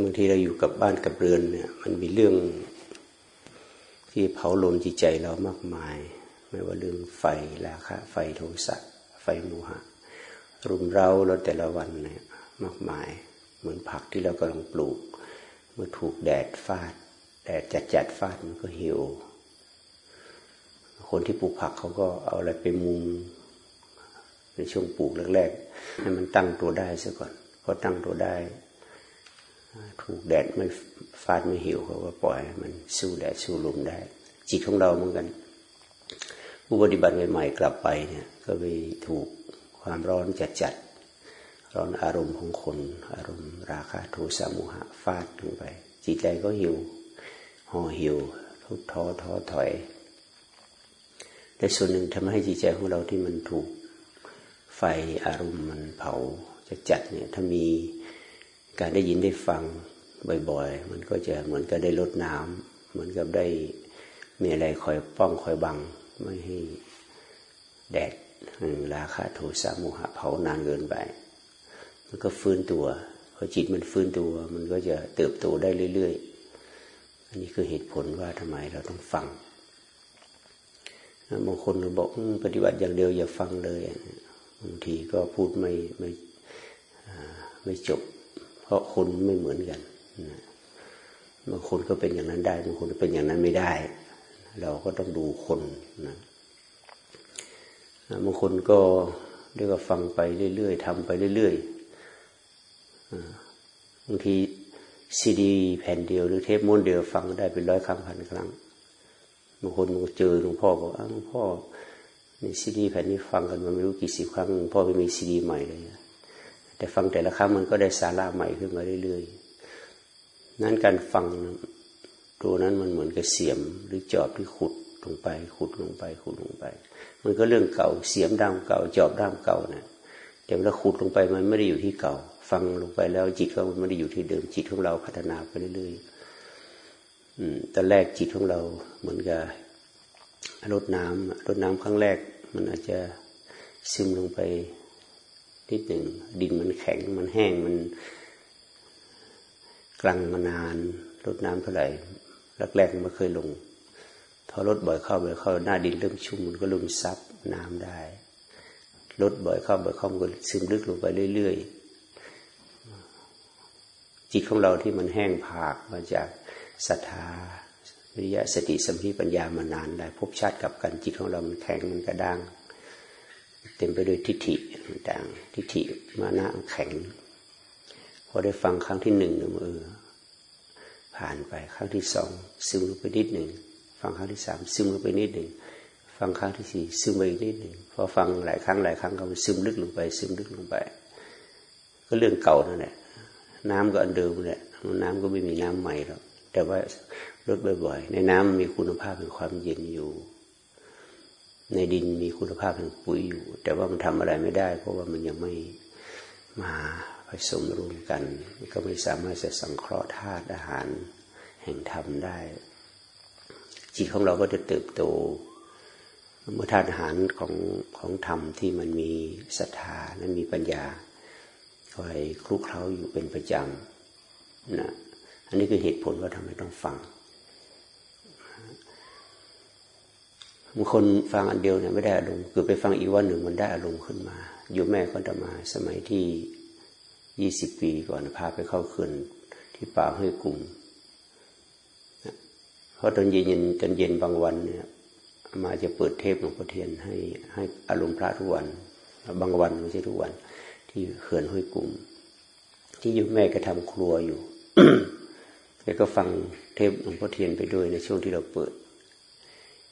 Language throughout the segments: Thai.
บางทีเราอยู่กับบ้านกับเรือนเนี่ย มันมีเรื่องที่เผาลนจิตใจเรามากมาย ไม่ว่าเรื่องไฟราคะ ไฟโทสะไฟโมหะ รุมเราเราแต่ละวันเนี่ยมากมาย เหมือนผักที่เรากำลังปลูก เมื่อถูกแดดฟาด แดดจัดจัดฟาดมันก็เหี่ยวคนที่ปลูกผักเขาก็เอาอะไรไปมุงในช่วงปลูกแรกๆให้มันตั้งตัวได้ซะก่อนพอตั้งตัวได้ ถูกแดดไม่ฟาดไม่หิวเขาก็ปล่อยมันสู้แดดสู้ลมได้ จิตของเราเหมือนกัน ผู้ปฏิบัติใหม่ๆกลับไปเนี่ยก็ไปถูกความร้อนจัดจัดร้อนอารมณ์ของคน อารมณ์ราคะโทสะโมหะฟาดลงไป จิตใจก็หิวห่อหิวทุกท้อท้อถอย แต่ส่วนหนึ่งทำให้จิตใจของเราที่มันถูกไฟอารมณ์มันเผาจัดๆเนี่ยถ้ามี การได้ยินได้ฟังบ่อย ๆ มันก็จะเหมือนกับได้ลดน้ำเหมือนกับได้มีอะไรคอยป้องคอยบัง ไม่ให้แดดราคาโทสะโมหะเผานานเกินไป มันก็ฟื้นตัวพอจิตมันฟื้นตัว มันก็จะเติบโตได้เรื่อย ๆ อันนี้คือเหตุผลว่าทำไมเราต้องฟังบางคนบอกปฏิบัติอย่างเดียวอย่าฟังเลยบางทีก็พูดไม่ไม่ไม่จบ ราะคนไม่เหมือนกันบางคนก็เป็นอย่างนั้นได้บางคนเป็นอย่างนั้นไม่ได้ เราก็ต้องดูคนนะบางคนก็เรียกว่าฟังไปเรื่อยๆทำไปเรื่อยๆบางทีซีดีแผ่นเดียว หรือเทปม้วนเดียวฟังได้เป็นร้อยครั้งพันครั้งบางคนเจอหลวงพ่อบอกอ้าวหลวงพ่อในซีดีแผ่นนี้ฟังกันมาไม่รู้กี่สิบครั้งพ่อไปมีซีดีใหม่เลย แต่ฟังแต่ละครั้งมันก็ได้สาระใหม่ขึ้นมาเรื่อยๆ นั้นการฟังตัวนั้นมันเหมือนกับเสียมหรือจอบที่ขุดลงไป ขุดลงไป ขุดลงไป มันก็เรื่องเก่าเสียมด้ามเก่า จอบด้ามเก่านะ่ะแต่เวลาขุดลงไปมันไม่ได้อยู่ที่เก่า ฟังลงไปแล้วจิตก็มันไม่ได้อยู่ที่เดิมจิตของเราพัฒนาไปเรื่อยๆตอนแรกจิตของเราเหมือนกับรดน้ำรดน้ำครั้งแรก มันอาจจะซึมลงไป นิดหนึ่งดินมันแข็งมันแห้งมันกลังมานานรดน้ำเท่าไหร่แรกๆมันไม่เคยลงพอรดบ่อยเข้าบ่อยเข้าหน้าดินเริ่มชุ่มมันก็เริ่มซับน้ำได้ลดบ่อยเข้าบ่อยเข้ามันก็ซึมลึกลงไปเรื่อยๆจิตของเราที่มันแห้งผากมาจากศรัทธาวิริยะสติสัมผัสปัญญามานานได้พบชาติกับกันจิตของเรามันแข็งมันกระด้าง เต็มไปด้วยทิฏฐิ ต่างทิฏฐิมานะแข็ง พอได้ฟังครั้งที่หนึ่งมือผ่านไปครั้งที่สองซึมลงไปนิดหนึ่งฟังครั้งที่สามซึมลงไปนิดหนึ่งฟังครั้งที่สี่ซึมไปอีกนิดหนึ่งพอฟังหลายครั้งหลายครั้งก็ซึมลึกลงไป ซึมลึกลงไป ก็เรื่องเก่านั่นแหละน้ำก็อันเดิมแหละน้ำก็ไม่มีน้ำใหม่หรอกแต่ว่าลดบ่อยๆ ในน้ำมีคุณภาพเป็นความเย็นอยู่ ในดินมีคุณภาพเป็นปุ๋ยอยู่ แต่ว่ามันทำอะไรไม่ได้ เพราะว่ามันยังไม่มาผสมรวมกัน ก็ไม่สามารถจะสังเคราะห์ธาตุอาหารแห่งธรรมได้ จิตของเราก็จะเติบโตเมื่อธาตุอาหารของของธรรมที่มันมีศรัทธาและมีปัญญาคอยคลุกเคล้าอยู่เป็นประจำนะอันนี้คือเหตุผลว่าทำไมต้องฟัง บางคนฟังอันเดียวเนี่ยไม่ได้อารมณ์คือไปฟังอีกวันหนึ่งมันได้อารมณ์ขึ้นมา อยู่แม่ก็จะมาสมัยที่ยี่สิบปีก่อนพาไปเข้าคืนที่ป่าห้วยกลุ่มเพราะตอนเย็นตอนเย็นบางวันเนี่ยมาจะเปิดเทปหลวงพ่อเทียนให้ให้อารมณ์พระทุกวันบางวันไม่ใช่ทุกวัน ที่เขื่อนห้วยกลุ่ม ที่อยู่แม่ก็ทำครัวอยู่แกก็ฟังเทปหลวงพ่อเทียนไปด้วยในช่วงที่เราเปิด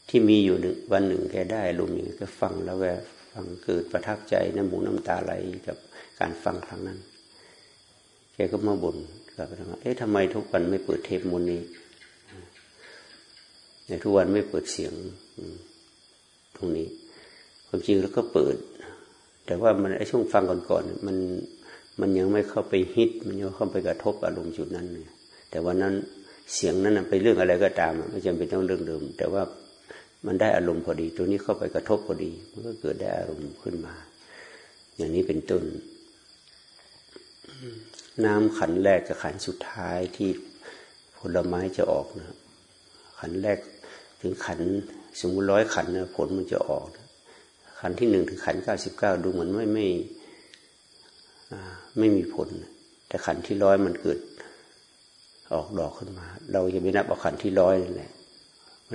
ที่มีอยู่หนึ่งวันหนึ่งแกได้ลมอย่างก็ฟังแล้วแกฟังเกิดประทับใจน้ำหมูน้ำตาไหลกับการฟังครั้งนั้น แกก็มาบ่นกับพระเอ๊ะทำไมทุกวันไม่เปิดเทปมนนี้ในทุกวันไม่เปิดเสียงตรงนี้ ความจริงแล้วก็เปิด แต่ว่ามันไอ้ช่วงฟังก่อนๆมันมันยังไม่เข้าไปฮิต มันยังเข้าไปกระทบอารมณ์จุดนั้นเนี่ยแต่วันนั้นเสียงนั้นไปเรื่องอะไรก็ตาม ไม่จำเป็นต้องเรื่องเดิม แต่ว่า มันได้อารมณ์พอดี ตัวนี้เข้าไปกระทบพอดี มันก็เกิดได้อารมณ์ขึ้นมา อย่างนี้เป็นต้น น้ำขันแรกกับขันสุดท้ายที่ผลไม้จะออกนะขันแรกถึงขันสมมติร้อยขันนะผลมันจะออกนะขันที่หนึ่งถึงขันเก้าสิบเก้าดูเหมือนไม่ไม่ไม่มีผล แต่ขันที่ร้อยมันเกิดออกดอกขึ้นมา เราจะไม่นับเอาขันที่ร้อยนั่นแหละ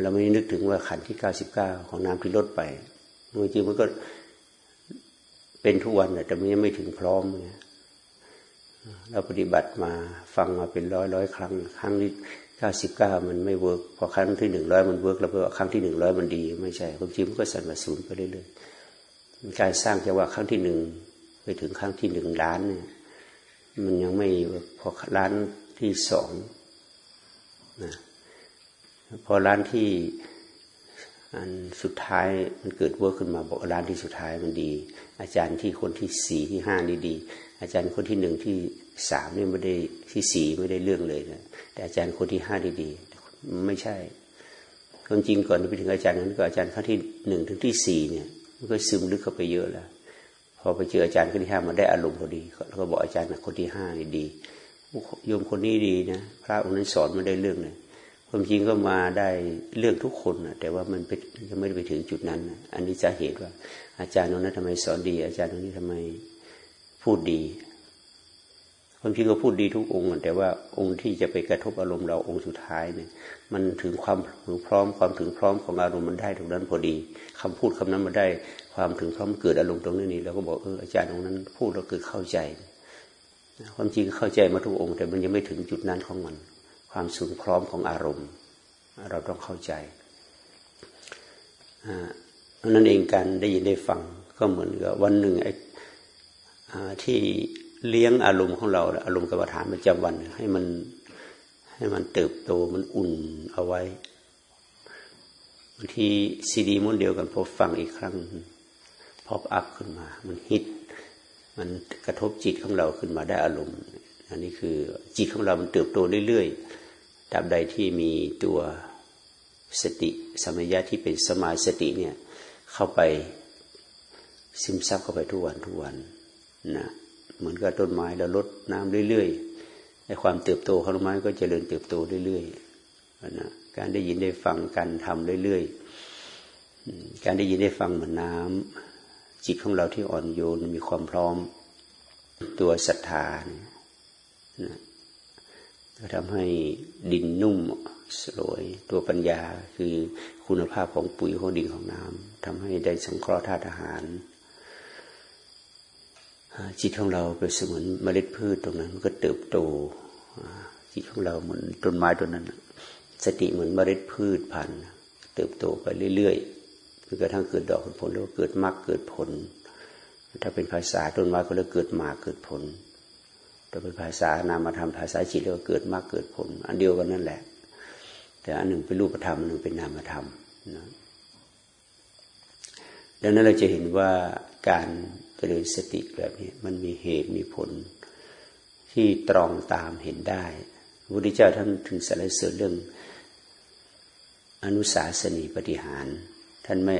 เราไม่นึกถึงว่าขันที่เก้าสิบเก้าของน้ำที่ลดไปจริงมันก็เป็นทุกวันแต่มันยังไม่ถึงพร้อมเนี่ยเราปฏิบัติมาฟังมาเป็นร้อยร้อยครั้ง ครั้งที่เก้าสิบเก้ามันไม่ work พอครั้งที่หนึ่งร้อยมัน work แล้วพอครั้งที่หนึ่งร้อยมันดี ไม่ใช่ความจริงมันก็สั่นมาศูนย์ไปเรื่อยๆการสร้างจังหวะครั้งที่หนึ่งไปถึงครั้งที่หนึ่งล้านเนี่ย มันยังไม่พอล้านที่สองนะ พอร้านที่อันสุดท้ายมันเกิดเวิร์ขึ้นมาบอกร้านที่สุดท้ายมันดี อาจารย์ที่คนที่สี่ที่ห้านี่ดี อาจารย์คนที่หนึ่งที่สามนี่ไม่ได้ที่สี่ไม่ได้เรื่องเลยนะแต่อาจารย์คนที่ห้าดีดีไม่ใช่ความจริงก่อนไปถึงอาจารย์นั้นก็อาจารย์ขั้นที่หนึ่งถึงที่สี่เนี่ยมันก็ซึมลึกเข้าไปเยอะแล้วพอไปเจออาจารย์คนที่ห้ามาได้อารมณ์พอดีแล้วก็บอกอาจารย์คนที่ห้านี่ดีโยมคนนี้ดีนะพระองค์นั้นสอนมาได้เรื่องเลย ความจริงก็มาได้เรื่องทุกคนนะแต่ว่ามันยังไม่ได้ไปถึงจุดนั้นนะอันนี้จะเหตุว่า อาจารย์นั้นทำไมสอนดี อาจารย์นี้ทำไมพูดดีความจริงก็พูดดีทุกองค์ แต่ว่าองค์ที่จะไปกระทบอารมณ์เราองค์สุดท้ายเนี่ย มันถึงความถึงพร้อมความถึงพร้อมของอารมณ์มันได้ตรงนั้นพอดีคำพูดคำนั้นมันได้ความถึงพร้อมเกิดอารมณ์ตรงนี้นี่เราก็บอกเอออาจารย์ตรงนั้นพูดแล้วเกิดเข้าใจ ความจริงเข้าใจมาทุกองค์ แต่มันยังไม่ถึงจุดนั้นของมัน ความสูงพร้อมของอารมณ์ เราต้องเข้าใจเพราะนั้นเองการได้ยินได้ฟังก็เหมือนกับวันหนึ่งไอ้ที่เลี้ยงอารมณ์ของเรา อารมณ์กรรมฐานประจำวัน ให้มันให้มันเติบโตมันอุ่นเอาไว้บางทีซีดีม้วนเดียวกันพอฟังอีกครั้ง pop up ขึ้นมา มันฮิต มันกระทบจิตของเราขึ้นมาได้อารมณ์ อันนี้คือจิตของเรามันเติบโตเรื่อยๆ ตราบใดที่มีตัวสติสมัยะที่เป็นสัมมาสติเนี่ยเข้าไปซึมซับเข้าไปทุกวันทุกวันนะเหมือนกับต้นไม้เราลดน้ำเรื่อยๆในความเติบโตของต้นไม้ก็จเจริญเติบโตเรื่อยๆนะการได้ยินได้ฟังการทำเรื่อยๆการได้ยินได้ฟังเหมือนน้าจิตของเราที่อ่อนโยนมีความพร้อมตัวศรัทธานะ ก็ทำให้ดินนุ่มสลวยตัวปัญญาคือคุณภาพของปุ๋ยของดินของน้ำทำให้ได้สังเคราะห์ธาตุอาหาร จิตของเราเป็นเสมือนเมล็ดพืชตรงนั้นมันก็เติบโตจิตของเราเหมือนต้นไม้ต้นนั้น สติเหมือนเมล็ดพืชพันธุ์เติบโตไปเรื่อยๆจนกระทั่งเกิดดอกผลแล้วเกิดมากเกิดผล ถ้าเป็นภาษาต้นไม้ก็เรียกเกิดมากเกิดผล ถ้าเป็นภาษานามธรรมภาษาจิตเรียกว่าเกิดมากเกิดผล อันเดียวกันนั่นแหละ แต่อันหนึ่งเป็นรูปธรรมอันหนึ่งเป็นนามธรรมนะดังนั้นเราจะเห็นว่าการเจริญสติแบบนี้มันมีเหตุมีผลที่ตรองตามเห็นได้พระพุทธเจ้าท่านถึงสรรเสริญเรื่องอนุสาสนีปฏิหาร ท่านไม่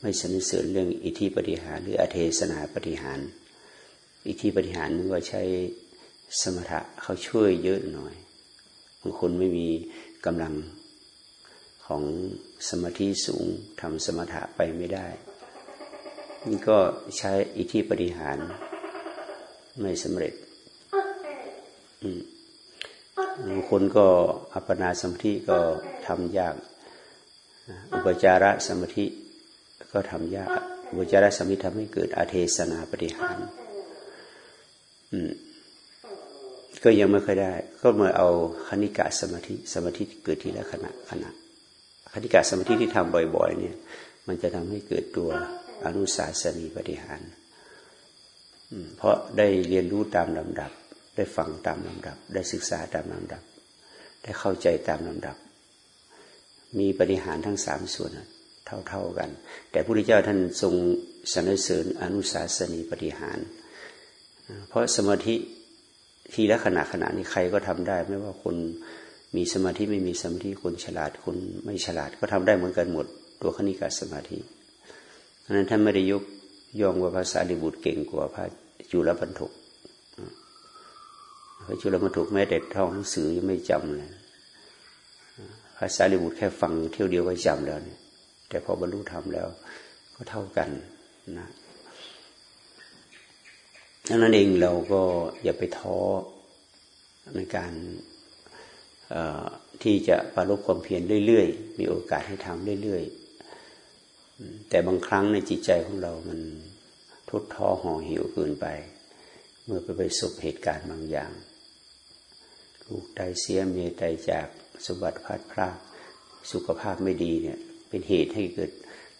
ไม่สนเสริญเรื่องอิทธิปฏิหาร หรืออเทศนาปฏิหาร อิทธิปฏิหารนึกว่าใช้ สมถะเขาช่วยเยอะหน่อยบางคนไม่มีกำลังของสมาธิสูงทำสมถะไปไม่ได้ นี่ก็ใช้อิทธิปฏิหารไม่สำเร็จบางคนก็อัปปนาสมาธิก็ทำยาก อุปจารสมาธิก็ทำยาก อุปจารสมาธิทำให้เกิดอาเทศนาปฏิหาร อืม ก็ยังไม่ค่อยได้ ก็มาเอาคณิกะสมาธิสมาธิเกิดทีละขณะขณะคณิกะสมาธิที่ทำบ่อย ๆ เนี่ย มันจะทำให้เกิดตัวอนุสาสนีปฏิหารเพราะได้เรียนรู้ตามลำดับ ได้ฟังตามลำดับ ได้ศึกษาตามลำดับ ได้เข้าใจตามลำดับ มีปฏิหารทั้งสามส่วนเท่าๆกัน แต่พระพุทธเจ้าท่านทรงสนเสริญอนุสาสนีปฏิหาร เพราะสมาธิ ทีละขณะขณะนี้ใครก็ทำได้ ไม่ว่าคนมีสมาธิไม่มีสมาธิคนฉลาดคนไม่ฉลาดก็ทำได้เหมือนกันหมด ตัวคณิกาสมาธิเพราะนั้นท่านไม่ได้ยกย่องว่าภาษาลิบุตรเก่งกว่าพระจุลปันทุกเขาจุลมาถูกแม้แต่ท่องหนังสือยังไม่จำเลยภาษาลิบุตรแค่ฟังเที่ยวเดียวก็จำแล้วเนี่ยแต่พอบรรลุธรรมแล้วก็เท่ากันนะ ดังนั้นเองเราก็อย่าไปท้อในการที่จะปรารบความเพียรเรื่อยๆ มีโอกาสให้ทำเรื่อยๆ แต่บางครั้งในจิตใจของเรามันทุดท้อห่อหิวเกินไป เมื่อไปไปสบเหตุการณ์บางอย่าง ลูกตายเสียเมียตายจากสมบัติพัดพลาดสุขภาพไม่ดีเนี่ย เป็นเหตุให้เกิด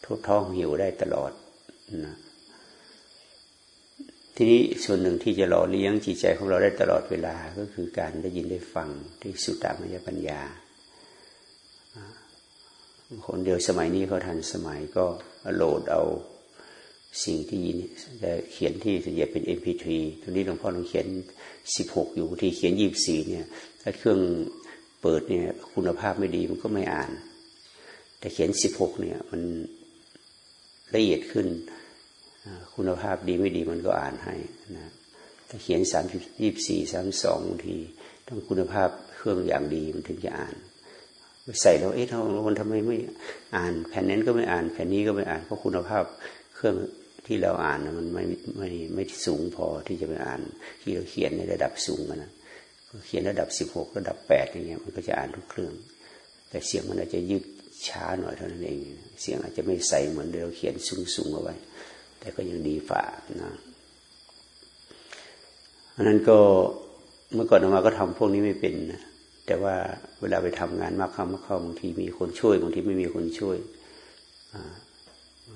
ทุดท้อหิวได้ตลอดนะ ทีนี้ส่วนหนึ่งที่จะหล่อเลี้ยงจิตใจของเราได้ตลอดเวลาก็คือการได้ยินได้ฟังที่สุตตามยปัญญา คนเดียวสมัยนี้เขาทันสมัยก็โหลดเอาสิ่งที่ยินจะเขียนที่ส่วนใหญ่เป็น MP3 ตรงนี้หลวงพ่อลองเขียน 16 อยู่ที่เขียน 24 เนี่ย ถ้าเครื่องเปิดเนี่ยคุณภาพไม่ดีมันก็ไม่อ่าน แต่เขียน 16 เนี่ยมันละเอียดขึ้น คุณภาพดีไม่ดีมันก็อ่านให้นะถ้าเขียนสามยี่สี่สามสองบางทีต้องคุณภาพเครื่องอย่างดีมันถึงจะอ่านใส่แล้วเอ๊ะทำมันทำไมไม่อ่าน แผ่นนั้นก็ไม่อ่าน แผ่นนี้ก็ไม่อ่านเพราะคุณภาพเครื่องที่เราอ่านมันไม่ไม่ไม่สูงพอที่จะไปอ่าน ที่เราเขียนในระดับสูงนะเขียนระดับสิบหกระดับแปดอย่างเงี้ยมันก็จะอ่านทุกเครื่อง แต่เสียงมันอาจจะยืดช้าหน่อยเท่านั้นเอง เสียงอาจจะไม่ใสเหมือนเราเขียนสูงๆเอาไว้ แต่ก็ยังดีฝ่านะอันนั้นก็เมื่อก่อนออกมาก็ทำพวกนี้ไม่เป็นนะแต่ว่าเวลาไปทำงานมากเข้ามากเข้าบางทีมีคนช่วยบางทีไม่มีคนช่วย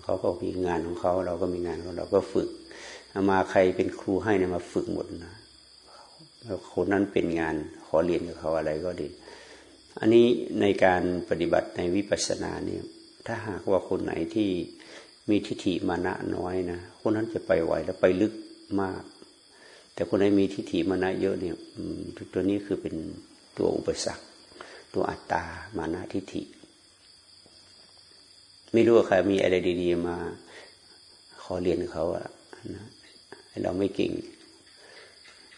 เขาก็มีงานของเขา เราก็มีงานของเราก็ฝึกมาใครเป็นครูให้เนี่ยมาฝึกหมดนะคนนั้นเป็นงานขอเรียนกับเขาอะไรก็ดี อันนี้ในการปฏิบัติในวิปัสสนาเนี่ย ถ้าหากว่าคนไหนที่ มีทิฏฐิมานะน้อยนะคนนั้นจะไปไหวแล้วไปลึกมาก แต่คนไหนมีทิฏฐิมานะเยอะเนี่ยตัวนี้คือเป็นตัวอุปสรรค ตัวอัตตามานะทิฏฐิ ไม่รู้ว่าใครมีอะไรดีๆมาขอเรียนเขาอะนะเราไม่เก่ง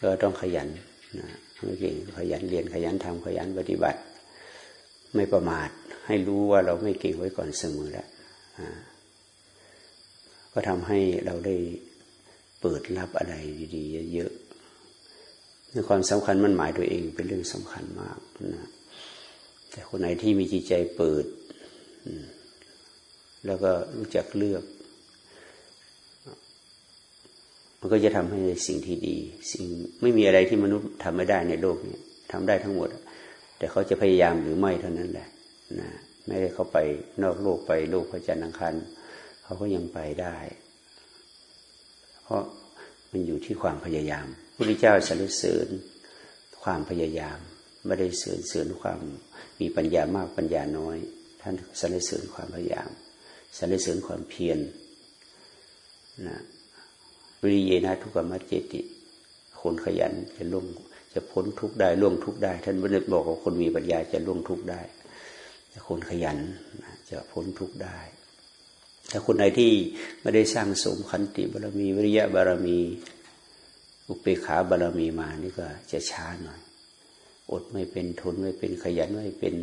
ก็ต้องขยันนะไม่เก่งขยันเรียนขยันทำขยันปฏิบัติ ไม่ประมาท ให้รู้ว่าเราไม่เก่งไว้ก่อนเสมอแล้ว ก็ทำให้เราได้เปิดรับอะไรดีๆเยอะในความสำคัญมันหมายตัวเองเป็นเรื่องสำคัญมากนะแต่คนไหนที่มีจิตใจเปิด แล้วก็รู้จักเลือก มันก็จะทำให้สิ่งที่ดี สิ่งไม่มีอะไรที่มนุษย์ทำไม่ได้ในโลกนี้ทำได้ทั้งหมด แต่เขาจะพยายามหรือไม่เท่านั้นแหละนะไม่ได้เขาไปนอกโลกไปโลกพระจันทร์อังคาร เขาก็ยังไปได้ เพราะมันอยู่ที่ความพยายามพระพุทธเจ้าสรรเสริญความพยายาม ไม่ได้เสริญเสริญความมีปัญญามากปัญญาน้อย ท่านสรรเสริญความพยายามสรรเสริญความเพียรนะวิริยนะทุกขมัจเจติคนขยันจะล่วงจะพ้นทุกได้ล่วงทุกได้ ท่านไม่ได้บอกว่าคนมีปัญญาจะล่วงทุกได้คนขยันจะพ้นทุกได้ ถ้าคนไหนที่ไม่ได้สร้างสมขันติบารมีวิริยะบารมี อุเปขาบารมีมานี่ก็จะช้าหน่อย อดไม่เป็นทนไม่เป็นขยันไม่เป็น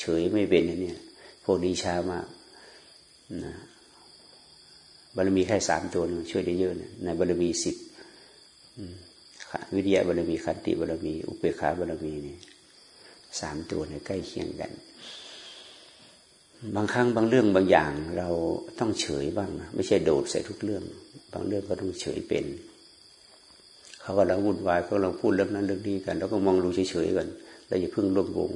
เฉยไม่เป็นเนี่ยพวกนี้ช้ามากนะบารมีแค่สามตัวนึงช่วยได้เยอะนะในบารมีสิบวิริยะบารมีขันติบารมี อุเปขาบารมีเนี่ยสามตัวเนี่ยใกล้เคียงกัน บางครั้งบางเรื่องบางอย่าง เราต้องเฉยบ้างนะไม่ใช่โดดใส่ทุกเรื่อง บางเรื่องก็ต้องเฉยเป็นเขาก็เราวุ่นวายก็เราพูดเรื่องนั้นเรื่องนี้กันแล้วก็มองดูเฉยๆกันเราอย่าเพิ่งร่วมวง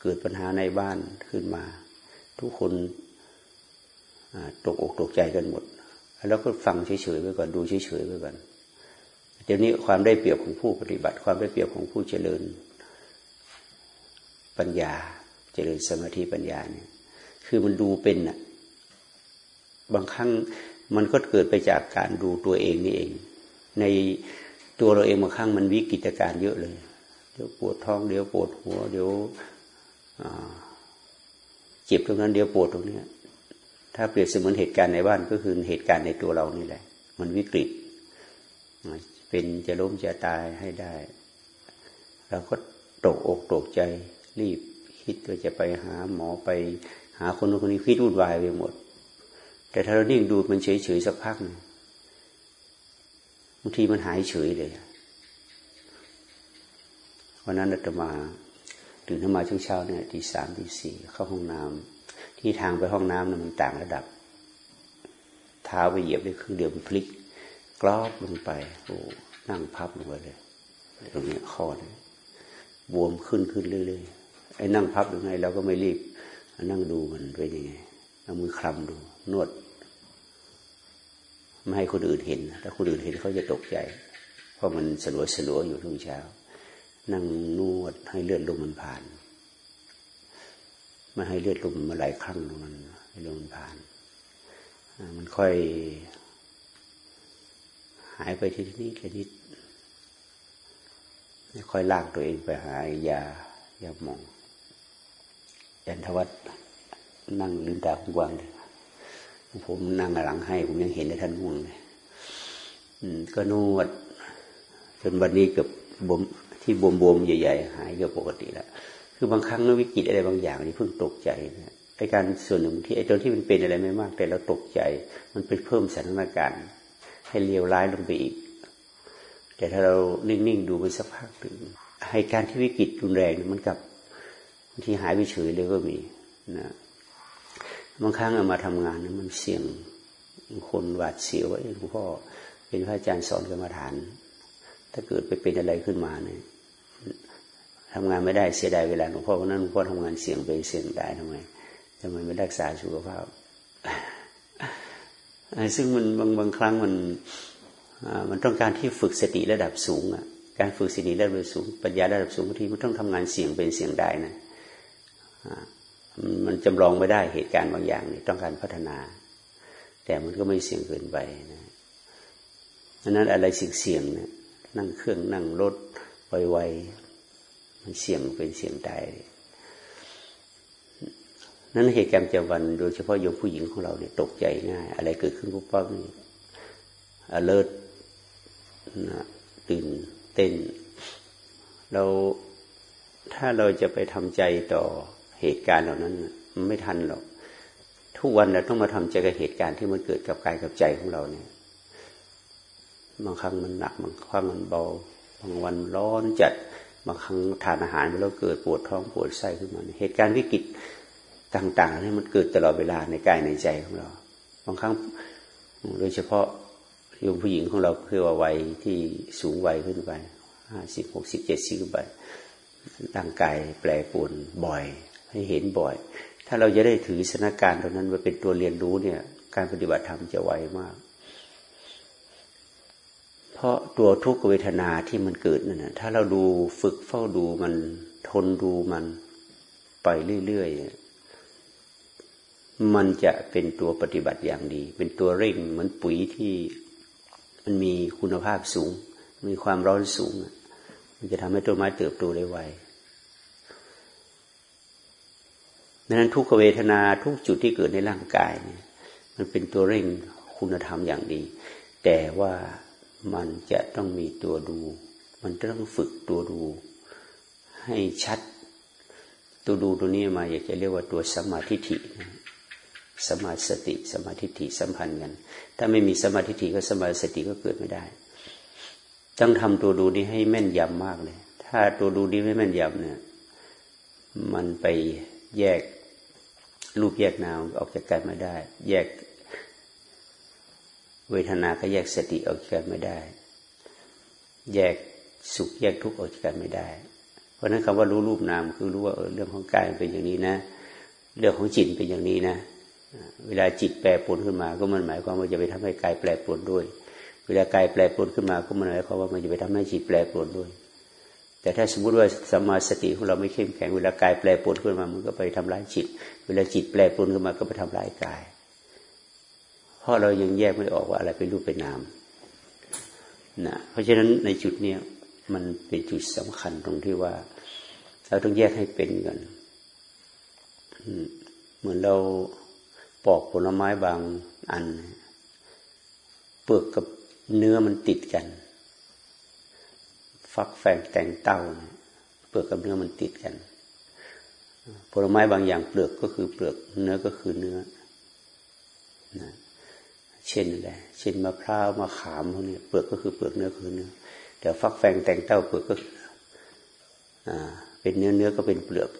เกิดปัญหาในบ้านขึ้นมา ทุกคนตกอกตกใจกันหมด แล้วก็ฟังเฉยๆไว้ก่อนดูเฉยๆไว้ก่อนเดี๋ยวนี้ความได้เปรียบของผู้ปฏิบัติ ความได้เปรียบของผู้เจริญปัญญา เจริญสมาธิปัญญาเนี่ย คือมันดูเป็นอะบางครั้งมันก็เกิดไปจากการดูตัวเองนี่เอง ในตัวเราเองบางครั้งมันวิกฤตการเยอะเลย เดี๋ยวปวดท้องเดี๋ยวปวดหัว เดี๋ยวเจ็บตรงนั้นเดี๋ยวปวดตรงนี้ถ้าเปรียบเสมือนเหตุการณ์ในบ้านก็คือเหตุการณ์ในตัวเรานี่แหละ มันวิกฤต เป็นจะล้มจะตายให้ได้ เราก็ตกอกตกใจรีบคิดว่าจะไปหาหมอไป หาคนนู้นคนนี้คิดวุ่นวายไปหมด แต่ถ้าเรานิ่งดูมันเฉยเฉยสักพักนึงบางทีมันหายเฉยเลยวันนั้นอาตมาตื่นขึ้นมาช่วงเช้าเนี่ยทีสามทีสี่เข้าห้องน้ำที่ทางไปห้องน้ำนะมันต่างระดับ เท้าไปเหยียบได้ครึ่งเดียวมันพลิกกรอบลงไปโอ้นั่งพับลงไปเลยตรงนี้คอเนี่ยบวมขึ้นขึ้นเรื่อยๆไอ้นั่งพับยังไงเราก็ไม่รีบ นั่งดูมันเป็นยังไงเอามือคลำดู นวด ไม่ให้คนอื่นเห็น ถ้าคนอื่นเห็นเขาจะตกใจ เพราะมันสลัวสลัวอยู่ทุกเช้า นั่งนวดให้เลือดลมมันผ่าน ไม่ให้เลือดลมมาไหลครั้งมันให้ลมมันผ่าน มันค่อย หายไปทีนี้ทีนิดค่อยลากตัวเองไปหายา ยาหมอง ยันทวัตนั่งลืมตาคุณกวางเลยผมนั่งหลังให้ ผมยังเห็นในท่านง่วงเลยก็นวด จนวันนี้เกือบบวมที่บวมบวมใหญ่ๆหายก็ปกติแล้วคือบางครั้งวิกฤตอะไรบางอย่างนี่เพิ่งตกใจนะไอการส่วนหนึ่งที่ไอตอนที่มันเป็นอะไรไม่มาก แต่เราตกใจ มันไปเพิ่มสถานการณ์ ให้เลวร้ายลงไปอีก แต่ถ้าเรานิ่งๆดูไปสักพักหนึ่งให้การที่วิกฤตรุนแรงมันกับ ที่หายไปเฉยเลยก็มีนะบางครั้งเอามาทำงานมันเสี่ยงคนหวาดเสียวว่าหลวงพ่อเป็นพระอาจารย์สอนกรรมฐาน ถ้าเกิดไปเป็นอะไรขึ้นมาเนี่ยทำงานไม่ได้เสียดายเวลาหลวงพ่อเพราะนั้นหลวงพ่อทำงานเสี่ยงไปเสี่ยงได้ทำไมทำไมไม่รักษาสุขภาพซึ่งมันบางบางครั้งมันมันต้องการที่ฝึกสติระดับสูงอะการฝึกสติระดับสูง ปัญญาระดับสูงบางทีมันต้องทำงานเสี่ยงเป็นเสี่ยงได้นะ มันจำลองไม่ได้เหตุการณ์บางอย่างนี่ต้องการพัฒนา แต่มันก็ไม่เสี่ยงเกินไปนะดังนั้นอะไรเสี่ยงเนี่ยนั่งเครื่องนั่งรถไวๆมันเสี่ยงเป็นเสี่ยงตายนั้นเหตุการณ์ประจำวันโดยเฉพาะโยมผู้หญิงของเราเนี่ยตกใจง่าย อะไรเกิดขึ้นปุ๊บปั๊บนี่ alert นะตื่นเต้น เราถ้าเราจะไปทำใจต่อ เหตุการณ์เหล่านั้นมันไม่ทันหรอก ทุกวันเราต้องมาทำใจกับเหตุการณ์ที่มันเกิดกับกายกับใจของเราเนี่ย บางครั้งมันหนักบางครั้งมันเบา บางวันร้อนจัด บางครั้งทานอาหารแล้วเกิดปวดท้องปวดไส้ขึ้นมา เหตุการณ์วิกฤตต่างๆนี่มันเกิดตลอดเวลาในกายในใจของเรา บางครั้งโดยเฉพาะโยมผู้หญิงของเราคือว่าวัยที่สูงวัยขึ้นไปห้าสิบหกสิบเจ็ดสิบไปร่างกายแปรปรวนบ่อย ให้เห็นบ่อย ถ้าเราจะได้ถือสถานการณ์ตรงนั้นมาเป็นตัวเรียนรู้เนี่ย การปฏิบัติธรรมจะไวมาก เพราะตัวทุกขเวทนาที่มันเกิดนั่นนะถ้าเราดูฝึกเฝ้าดูมันทนดูมันไปเรื่อยๆ มันจะเป็นตัวปฏิบัติอย่างดี เป็นตัวเร่งเหมือนปุ๋ยที่มันมีคุณภาพสูง มีความร้อนสูง มันจะทำให้ต้นไม้เติบโตได้ไว ดังนั้นทุกเวทนาทุกจุดที่เกิดในร่างกายเนี่ยมันเป็นตัวเร่งคุณธรรมอย่างดี แต่ว่ามันจะต้องมีตัวดู มันต้องฝึกตัวดู ให้ชัด ตัวดูตัวนี้มาอยากจะเรียกว่าตัวสมาธิฐิสมาสติสมาธิฐิสัมพันธ์กัน ถ้าไม่มีสมาธิฐิก็สมาสติก็เกิดไม่ได้ ต้องทำตัวดูนี้ให้แม่นยำมากเลย ถ้าตัวดูนี้ไม่แม่นยำเนี่ย มันไปแยก รูปแยกนามออกจากกันไม่ได้ แยกเวทนาก็แยกสติออกจากกันไม่ได้ แยกสุขแยกทุกข์ออกจากกันไม่ได้ เพราะนั้นคำว่ารู้รูปนามคือรู้ว่าเออเรื่องของกายเป็นอย่างนี้นะ เรื่องของจิตเป็นอย่างนี้นะ เวลาจิตแปรปรวนขึ้นมา ก็มันหมายความว่าจะไปทำให้กายแปรปรวนด้วย เวลากายแปรปรวนขึ้นมา ก็มันหมายความว่ามันจะไปทำให้จิตแปรปรวนด้วย แต่ถ้าสมมติว่าสมาสติของเราไม่เข้มแข็งเวลากายแปรปรวนขึ้นมามันก็ไปทำร้ายจิต เวลาจิตแปรปรวนขึ้นมาก็ไปทำร้ายกาย เพราะเรายังแยกไม่ออกว่าอะไรเป็นรูปเป็นนามนะเพราะฉะนั้นในจุดเนี้ยมันเป็นจุดสำคัญตรงที่ว่า เราต้องแยกให้เป็นกันเหมือนเราปอกผลไม้บางอัน เปลือกกับเนื้อมันติดกัน ฟักแฝงแต่งเต้า เปลือกกับเนื้อมันติดกันผลไม้บางอย่างเปลือกก็คือเปลือกเนื้อก็คือเนื้อนะเช่นอะไรเช่นมะพร้าวมะขามพวกนี้เปลือกก็คือเปลือกเนื้อคือเนื้อแต่ฟักแฟงแตงเต้าเปลือกก็เป็นเนื้อเนื้อก็เป็นเปลือก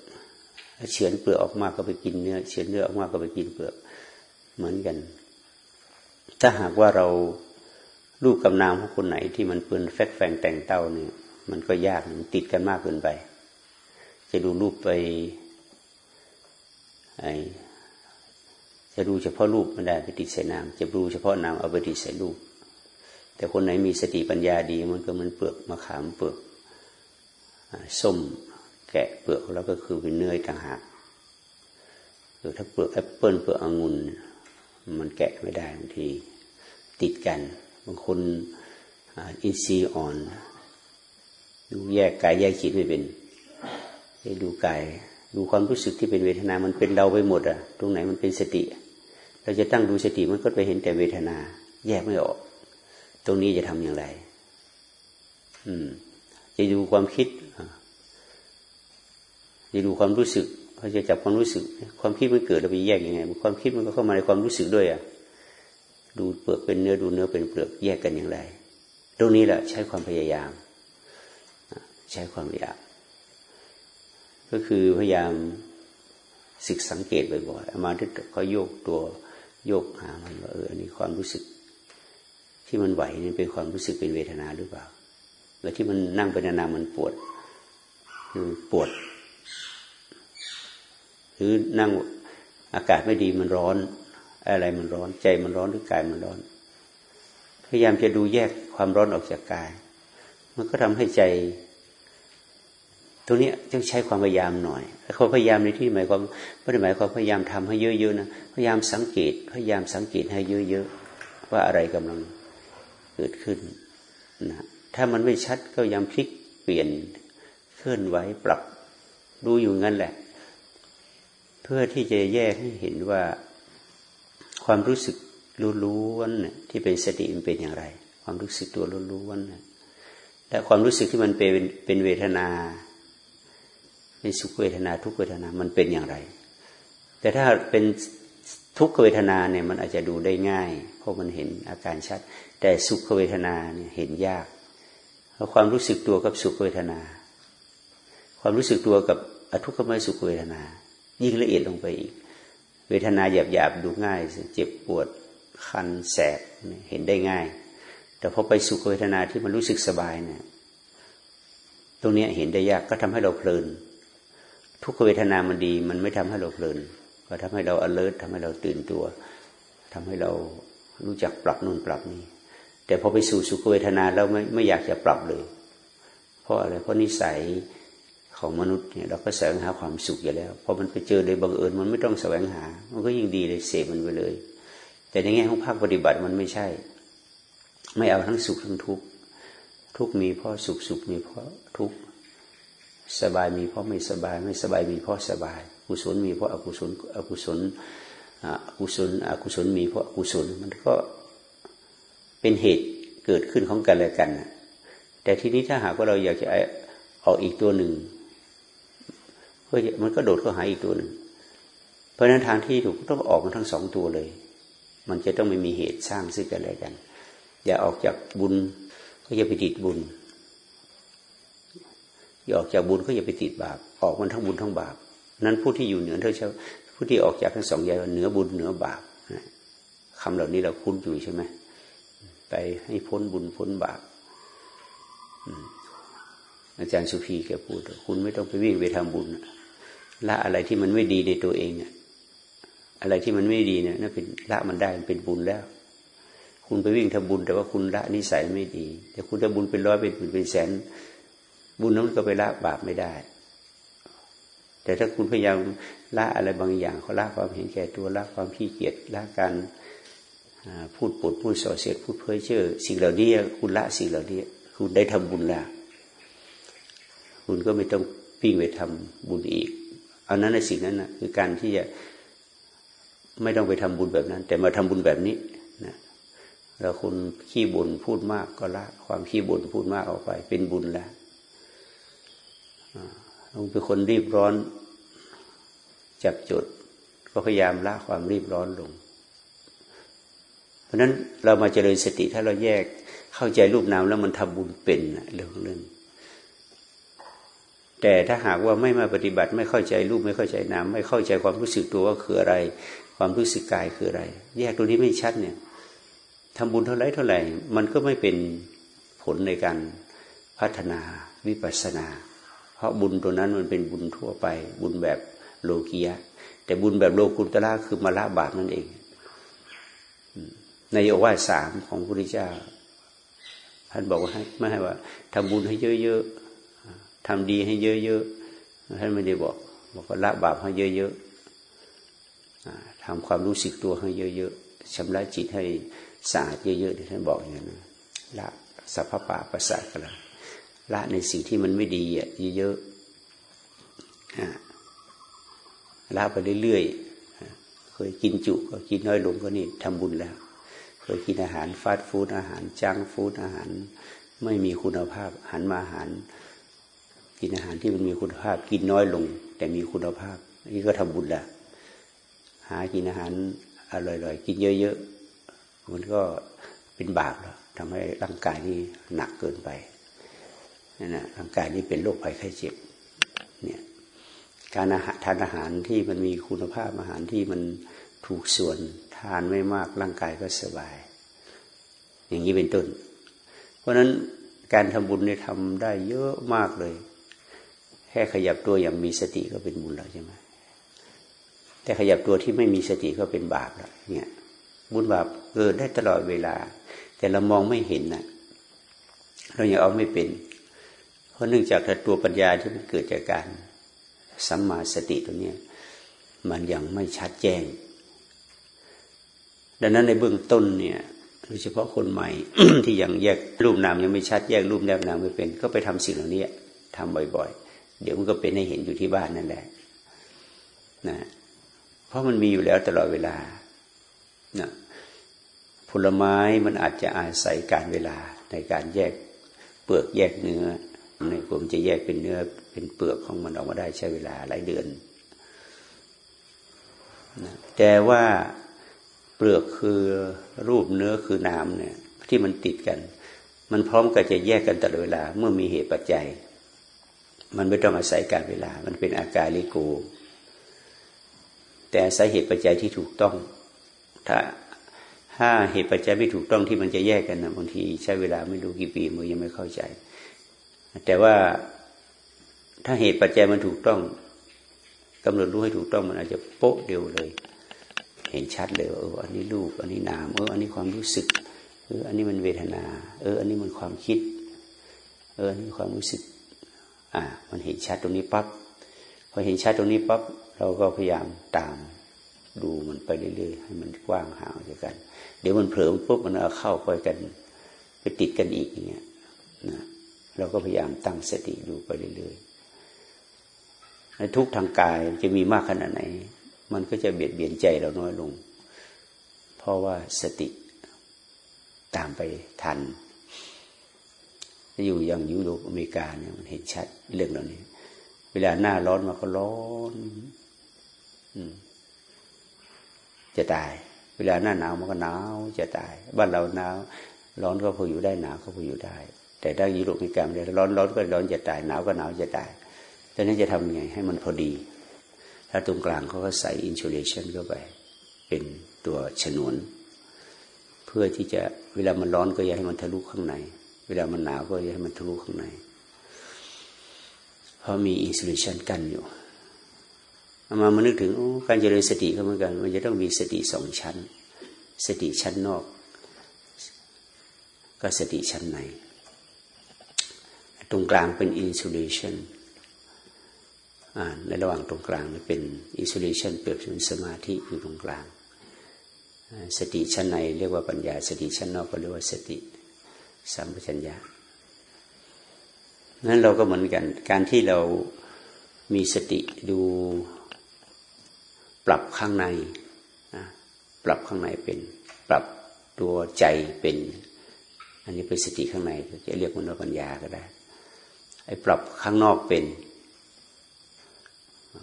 เฉือนเปลือกออกมาก็ไปกินเนื้อเฉือนเนื้อออกมาก็ไปกินเปลือกเหมือนกัน ถ้าหากว่าเรารูปกับนามของคนไหนที่มันเปืนแฟกแฟงแต่งเต้าเนี่ย มันก็ยากมันติดกันมากเกินไป จะดูรูปไปไอจะดูเฉพาะรูปไม่ได้ไปติดใส่นามจะดูเฉพาะนามเอาไปติดใส่รูป แต่คนไหนมีสติปัญญาดีมันก็มันเปลือกมะขามเปลือกส้มแกะเปลือกแล้วก็คือเป็นเนื้อต่างหากหรือถ้าเปลือกแอปเปิลเปลือกองุ่นมันแกะไม่ได้บางทีติดกัน บางคนอินทรีย์อ่อน ดูแยกกายแยกจิตไม่เป็นได้ดูกายดูความรู้สึกที่เป็นเวทนา มันเป็นเราไปหมดอะตรงไหนมันเป็นสติ เราจะตั้งดูสติมันก็ไปเห็นแต่เวทนา แยกไม่ออก ตรงนี้จะทำอย่างไร อืม จะดูความคิดจะดูความรู้สึกเขาจะจับความรู้สึก ความคิดมันเกิดเราไปแยกยังไง ความคิดมันก็เข้ามาในความรู้สึกด้วยอะดูเปลือกเป็นเนื้อดูเนื้อเป็นเปลือกแยกกันอย่างไร ตรงนี้แหละใช้ความพยายาม ใช้ความพยายามก็คือพยายามศึกสังเกตบ่อยๆมาที่เขาโยกตัวโยกหามันว่าเอออันนี้ความรู้สึก ที่มันไหวนี่เป็นความรู้สึกเป็นเวทนาหรือเปล่า แล้วที่มันนั่งไปนานๆมันปวด คือปวด หรือนั่งอากาศไม่ดีมันร้อน อะไรมันร้อน ใจมันร้อนหรือกายมันร้อน พยายามจะดูแยกความร้อนออกจากกาย มันก็ทำให้ใจ ตรงนี้ต้องใช้ความพยายามหน่อยเขาพยายามในที่หมายความไม่ได้หมายความพยายามทำให้เยอะๆนะ พยายามสังเกต พยายามสังเกตให้เยอะๆว่าอะไรกำลังเกิดขึ้นนะถ้ามันไม่ชัดก็ยามพลิกเปลี่ยนเคลื่อนไหวปรับดูอยู่งั้นแหละ เพื่อที่จะแยกให้เห็นว่าความรู้สึกรู้ๆวันเนี่ยที่เป็นสติมันเป็นอย่างไร ความรู้สึกตัวรู้ๆวันเนี่ยและความรู้สึกที่มันเป็นเป็นเวทนา สุขเวทนาทุกเวทนามันเป็นอย่างไร แต่ถ้าเป็นทุกเวทนาเนี่ยมันอาจจะดูได้ง่าย เพราะมันเห็นอาการชัด แต่สุขเวทนาเนี่ยเห็นยากเพราะความรู้สึกตัวกับสุขเวทนา ความรู้สึกตัวกับอทุกขมสุขเวทนา ยิ่งละเอียดลงไปอีก เวทนาหยาบๆดูง่ายเจ็บปวดคันแสบเห็นได้ง่าย แต่พอไปสุขเวทนาที่มันรู้สึกสบายเนี่ยตรงนี้เห็นได้ยากก็ทำให้เราเพลิน ทุกเวทนามันดี มันไม่ทำให้เราเพลิน ก็ทำให้เรา alert ทำให้เราตื่นตัวทำให้เรารู้จักปรับนู่นปรับนี่แต่พอไปสู่สุขเวทนาแล้วไม่ไม่อยากจะปรับเลย เพราะอะไรเพราะนิสัยของมนุษย์เนี่ยเราก็แสวงหาความสุขอยู่แล้วพอมันไปเจอโดยบังเอิญมันไม่ต้องแสวงหา มันก็ยิ่งดีเลยเสพมันไปเลย แต่ในแง่ของภาคปฏิบัติมันไม่ใช่ ไม่เอาทั้งสุขทั้งทุกข์ทุกมีเพราะสุขสุขมีเพราะ สบายมีเพราะไม่สบาย ไม่สบายมีเพราะสบาย กุศลมีเพราะอกุศลอกุศลอกุศลอกุศลมีเพราะอกุศลมันก็เป็นเหตุเกิดขึ้นของกันและกันแต่ทีนี้ถ้าหากว่าเราอยากจะเอาอีกตัวหนึ่งก็มันก็โดดเข้าหาอีกตัวหนึ่ง เพราะนั้นทางที่ถูกต้องออกมาทั้งสองตัวเลย มันจะต้องไม่มีเหตุสร้างซึ่งกันและกัน อย่าออกจากบุญก็อย่าไปติดบุญ อย่าออกจากบุญก็อย่าไปติดบาป ออกมันทั้งบุญทั้งบาป นั้นผู้ที่อยู่เหนือเท่าเช้าผู้ที่ออกจากทั้งสองอย่างเหนือบุญเหนือบาปคำเหล่านี้เราคุ้นอยู่ใช่ไหมไปให้พ้นบุญพ้นบาปอาจารย์สุภีแกพูด คุณไม่ต้องไปวิ่งไปทำบุญละอะไรที่มันไม่ดีในตัวเองอะอะไรที่มันไม่ดีเนี่ยนั่นเป็นละมันได้มันเป็นบุญแล้ว คุณไปวิ่งทำบุญ แต่ว่าคุณละนิสัยไม่ดี แต่คุณทำบุญเป็นร้อยเป็นเป็นเป็นแสน บุญนั้นก็ไปละบาปไม่ได้ แต่ถ้าคุณพยายามละอะไรบางอย่างเขาละความเห็นแก่ตัวละความขี้เกียจละการพูดปดพูดส่อเสียดพูดเพ้อเจ้อสิ่งเหล่านี้คุณละสิ่งเหล่านี้คุณได้ทำบุญแล้วคุณก็ไม่ต้องปิ้งไปทำบุญอีก เอานั้นในสิ่งนั้นนะคือการที่จะไม่ต้องไปทำบุญแบบนั้น แต่มาทำบุญแบบนี้นะแล้วคุณขี้บ่นพูดมากก็ละ ความขี้บ่นพูดมากออกไป เป็นบุญแล้ว เราเป็นคนรีบร้อน จับจุด ก็พยายามละความรีบร้อนลง เพราะนั้นเรามาเจริญสติถ้าเราแยกเข้าใจรูปนามแล้วมันทำบุญเป็นเรื่องเรื่องแต่ถ้าหากว่าไม่มาปฏิบัติไม่เข้าใจรูปไม่เข้าใจนามไม่เข้าใจความรู้สึกตัวว่าคืออะไร ความรู้สึกกายคืออะไร แยกตรงนี้ไม่ชัดเนี่ยทำบุญเท่าไรเท่าไหร่ มันก็ไม่เป็นผลในการพัฒนาวิปัสสนา ราะบุญตัวนั้นมันเป็นบุญทั่วไป บุญแบบโลกียะ แต่บุญแบบโลกุตละคือมาละบาปนั่นเอง ในโอวาทสามของพระพุทธเจ้า ท่านบอกว่าให้ไม่ให้ว่าทำบุญให้เยอะๆทำดีให้เยอะๆท่านไม่ได้บอก บอกว่าละบาปให้เยอะๆทำความรู้สึกตัวให้เยอะๆชำระจิตให้สะอาดเยอะๆที่ท่านบอกอย่างนั้นละสัพพะปะประสาทกันละ ละในสิ่งที่มันไม่ดีอะเยอะๆละไปเรื่อยๆเคยกินจุก็กินน้อยลงก็นี่ทำบุญแล้ว เคยกินอาหารฟาสต์ฟู้ดอาหารจังฟู้ดอาหาร ไม่มีคุณภาพหันมาอาหาร กินอาหารที่มันมีคุณภาพ กินน้อยลง แต่มีคุณภาพนี่ก็ทำบุญล้วหากินอาหารอร่อยๆกินเยอะๆมันก็เป็นบาปแล้วทำให้ร่างกายนี้หนักเกินไป นั่นนะร่างกายนี้เป็นโรคภัยไข้เจ็บ เนี่ยการอาหารทานอาหารที่มันมีคุณภาพอาหารที่มันถูกส่วนทานไม่มากร่างกายก็สบาย อย่างนี้เป็นต้น เพราะฉะนั้นการทำบุญเนี่ยทำได้เยอะมากเลย แค่ขยับตัวอย่างมีสติก็เป็นบุญแล้วใช่ไหมแต่ขยับตัวที่ไม่มีสติก็เป็นบาปแล้วเนี่ยบุญบาปเกิดได้ตลอดเวลา แต่เรามองไม่เห็นนะเรายังเอาไม่เป็น เพราะเนื่องจากตัวปัญญาที่มันเกิดจากการสัมมาสติตัวนี้มันยังไม่ชัดแจ้ง ดังนั้นในเบื้องต้นเนี่ยโดยเฉพาะคนใหม่ ที่ยังแยกรูปนามยังไม่ชัดแยกรูปแนบนามไม่เป็น ก็ไปทำสิ่งเหล่านี้ทำบ่อย ๆ เดี๋ยวมันก็เป็นให้เห็นอยู่ที่บ้านนั่นแหละนะเพราะมันมีอยู่แล้วตลอดเวลานะผลไม้มันอาจจะอาศัยการเวลาในการแยกเปลือกแยกเนื้อ นี่ผมจะแยกเป็นเนื้อเป็นเปลือกของมันออกมาได้ใช้เวลาหลายเดือนนะแต่ว่าเปลือกคือรูปเนื้อคือนามเนี่ย ที่มันติดกัน มันพร้อมกับจะแยกกันตลอดเวลา เมื่อมีเหตุปัจจัย มันไม่ต้องอาศัยการเวลา มันเป็นอาการลิโก แต่สาเหตุปัจจัยที่ถูกต้อง ถ้าถ้าเหตุปัจจัยไม่ถูกต้องที่มันจะแยกกันนะบางทีใช้เวลาไม่รู้กี่ปีมันยังไม่เข้าใจ แต่ว่าถ้าเหตุปัจจัยมันถูกต้องกำหนดรู้ให้ถูกต้องมันอาจจะโป๊ะเดียวเลย เห็นชัดเลยเอออันนี้รูป อันนี้นามเอออันนี้ความรู้สึกเอออันนี้มันเวทนา เออ อันนี้มันความคิด เอออันนี้ความรู้สึก อ่า มันเห็นชัดตรงนี้ปั๊บพอเห็นชัดตรงนี้ปั๊บเราก็พยายามตามดูมันไปเรื่อยๆให้มันกว้างห่างจากกัน เดี๋ยวมันเผลอปุ๊บมันเอาเข้าไปกัน ไปติดกันอีกอย่างเงี้ยนะ เราก็พยายามตั้งสติดูไปเรื่อยๆในทุกทางกายจะมีมากขนาดไหน มันก็จะเบียดเบียนใจเราน้อยลง เพราะว่าสติตามไปทัน อยู่อย่างยุโรปอเมริกาเนี่ยมันเห็นชัดเรื่องเหล่านี้ เวลาหน้าร้อนมาก็ร้อนจะตาย เวลาหน้าหนาวมันก็หนาว จะตาย บ้านเราหนาว ร้อนก็พออยู่ได้หนาวก็พออยู่ได้ แต่ถ้ายุโรปอเมริกาเนี่ยร้อนร้อนก็ร้อนจะตายหนาวก็หนาวจะตายดังนั้นจะทำยังไงให้มันพอดี ถ้าตรงกลางเขาก็ใส่ insulation เข้าไป เป็นตัวฉนวน เพื่อที่จะเวลามันร้อนก็อย่าให้มันทะลุข้างใน เวลามันหนาวก็อย่าให้มันทะลุข้างใน เพราะมี insulation กันอยู่มามานึกถึงการเจริญสติก็เหมือนกัน มันจะต้องมีสติสองชั้น สติชั้นนอก ก็สติชั้นใน ตรงกลางเป็น insulation ในระหว่างตรงกลางเป็น insulation เปรียบเสมือนสมาธิอยู่ตรงกลาง สติชั้นในเรียกว่าปัญญา สติชั้นนอกก็เรียกว่าสติสัมปชัญญะนั้นเราก็เหมือนกัน การที่เรามีสติดูปรับข้างใน ปรับข้างในเป็น ปรับตัวใจเป็น อันนี้เป็นสติข้างในจะเรียกมันว่าปัญญาก็ได้ ไอ้ปรับข้างนอกเป็น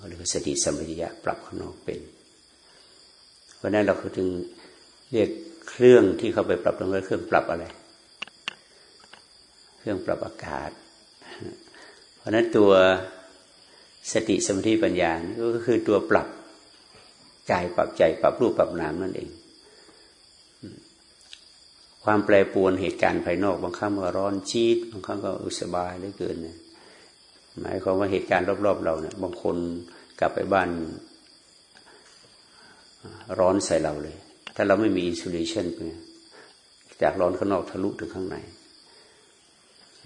เรียกว่าสติสัมปชัญญะปรับข้างนอกเป็น เพราะนั้นเราถึงเรียกเครื่องที่เข้าไปปรับตรงนั้นเครื่องปรับอะไร เครื่องปรับอากาศ เพราะนั้นตัวสติสมาธิปัญญาก็คือตัวปรับกายปรับใจปรับรูปปรับนามนั่นเอง ความแปรปวนเหตุการณ์ภายนอก บางครั้งก็ร้อนชีดบางครั้งก็อุสบายเหลือเกินเนี่ยหมายความว่าเหตุการณ์รอบๆ เราเนี่ยบางคนกลับไปบ้านร้อนใส่เราเลย ถ้าเราไม่มีอินซูเลชันจากร้อนข้างนอกทะลุถึงข้างใน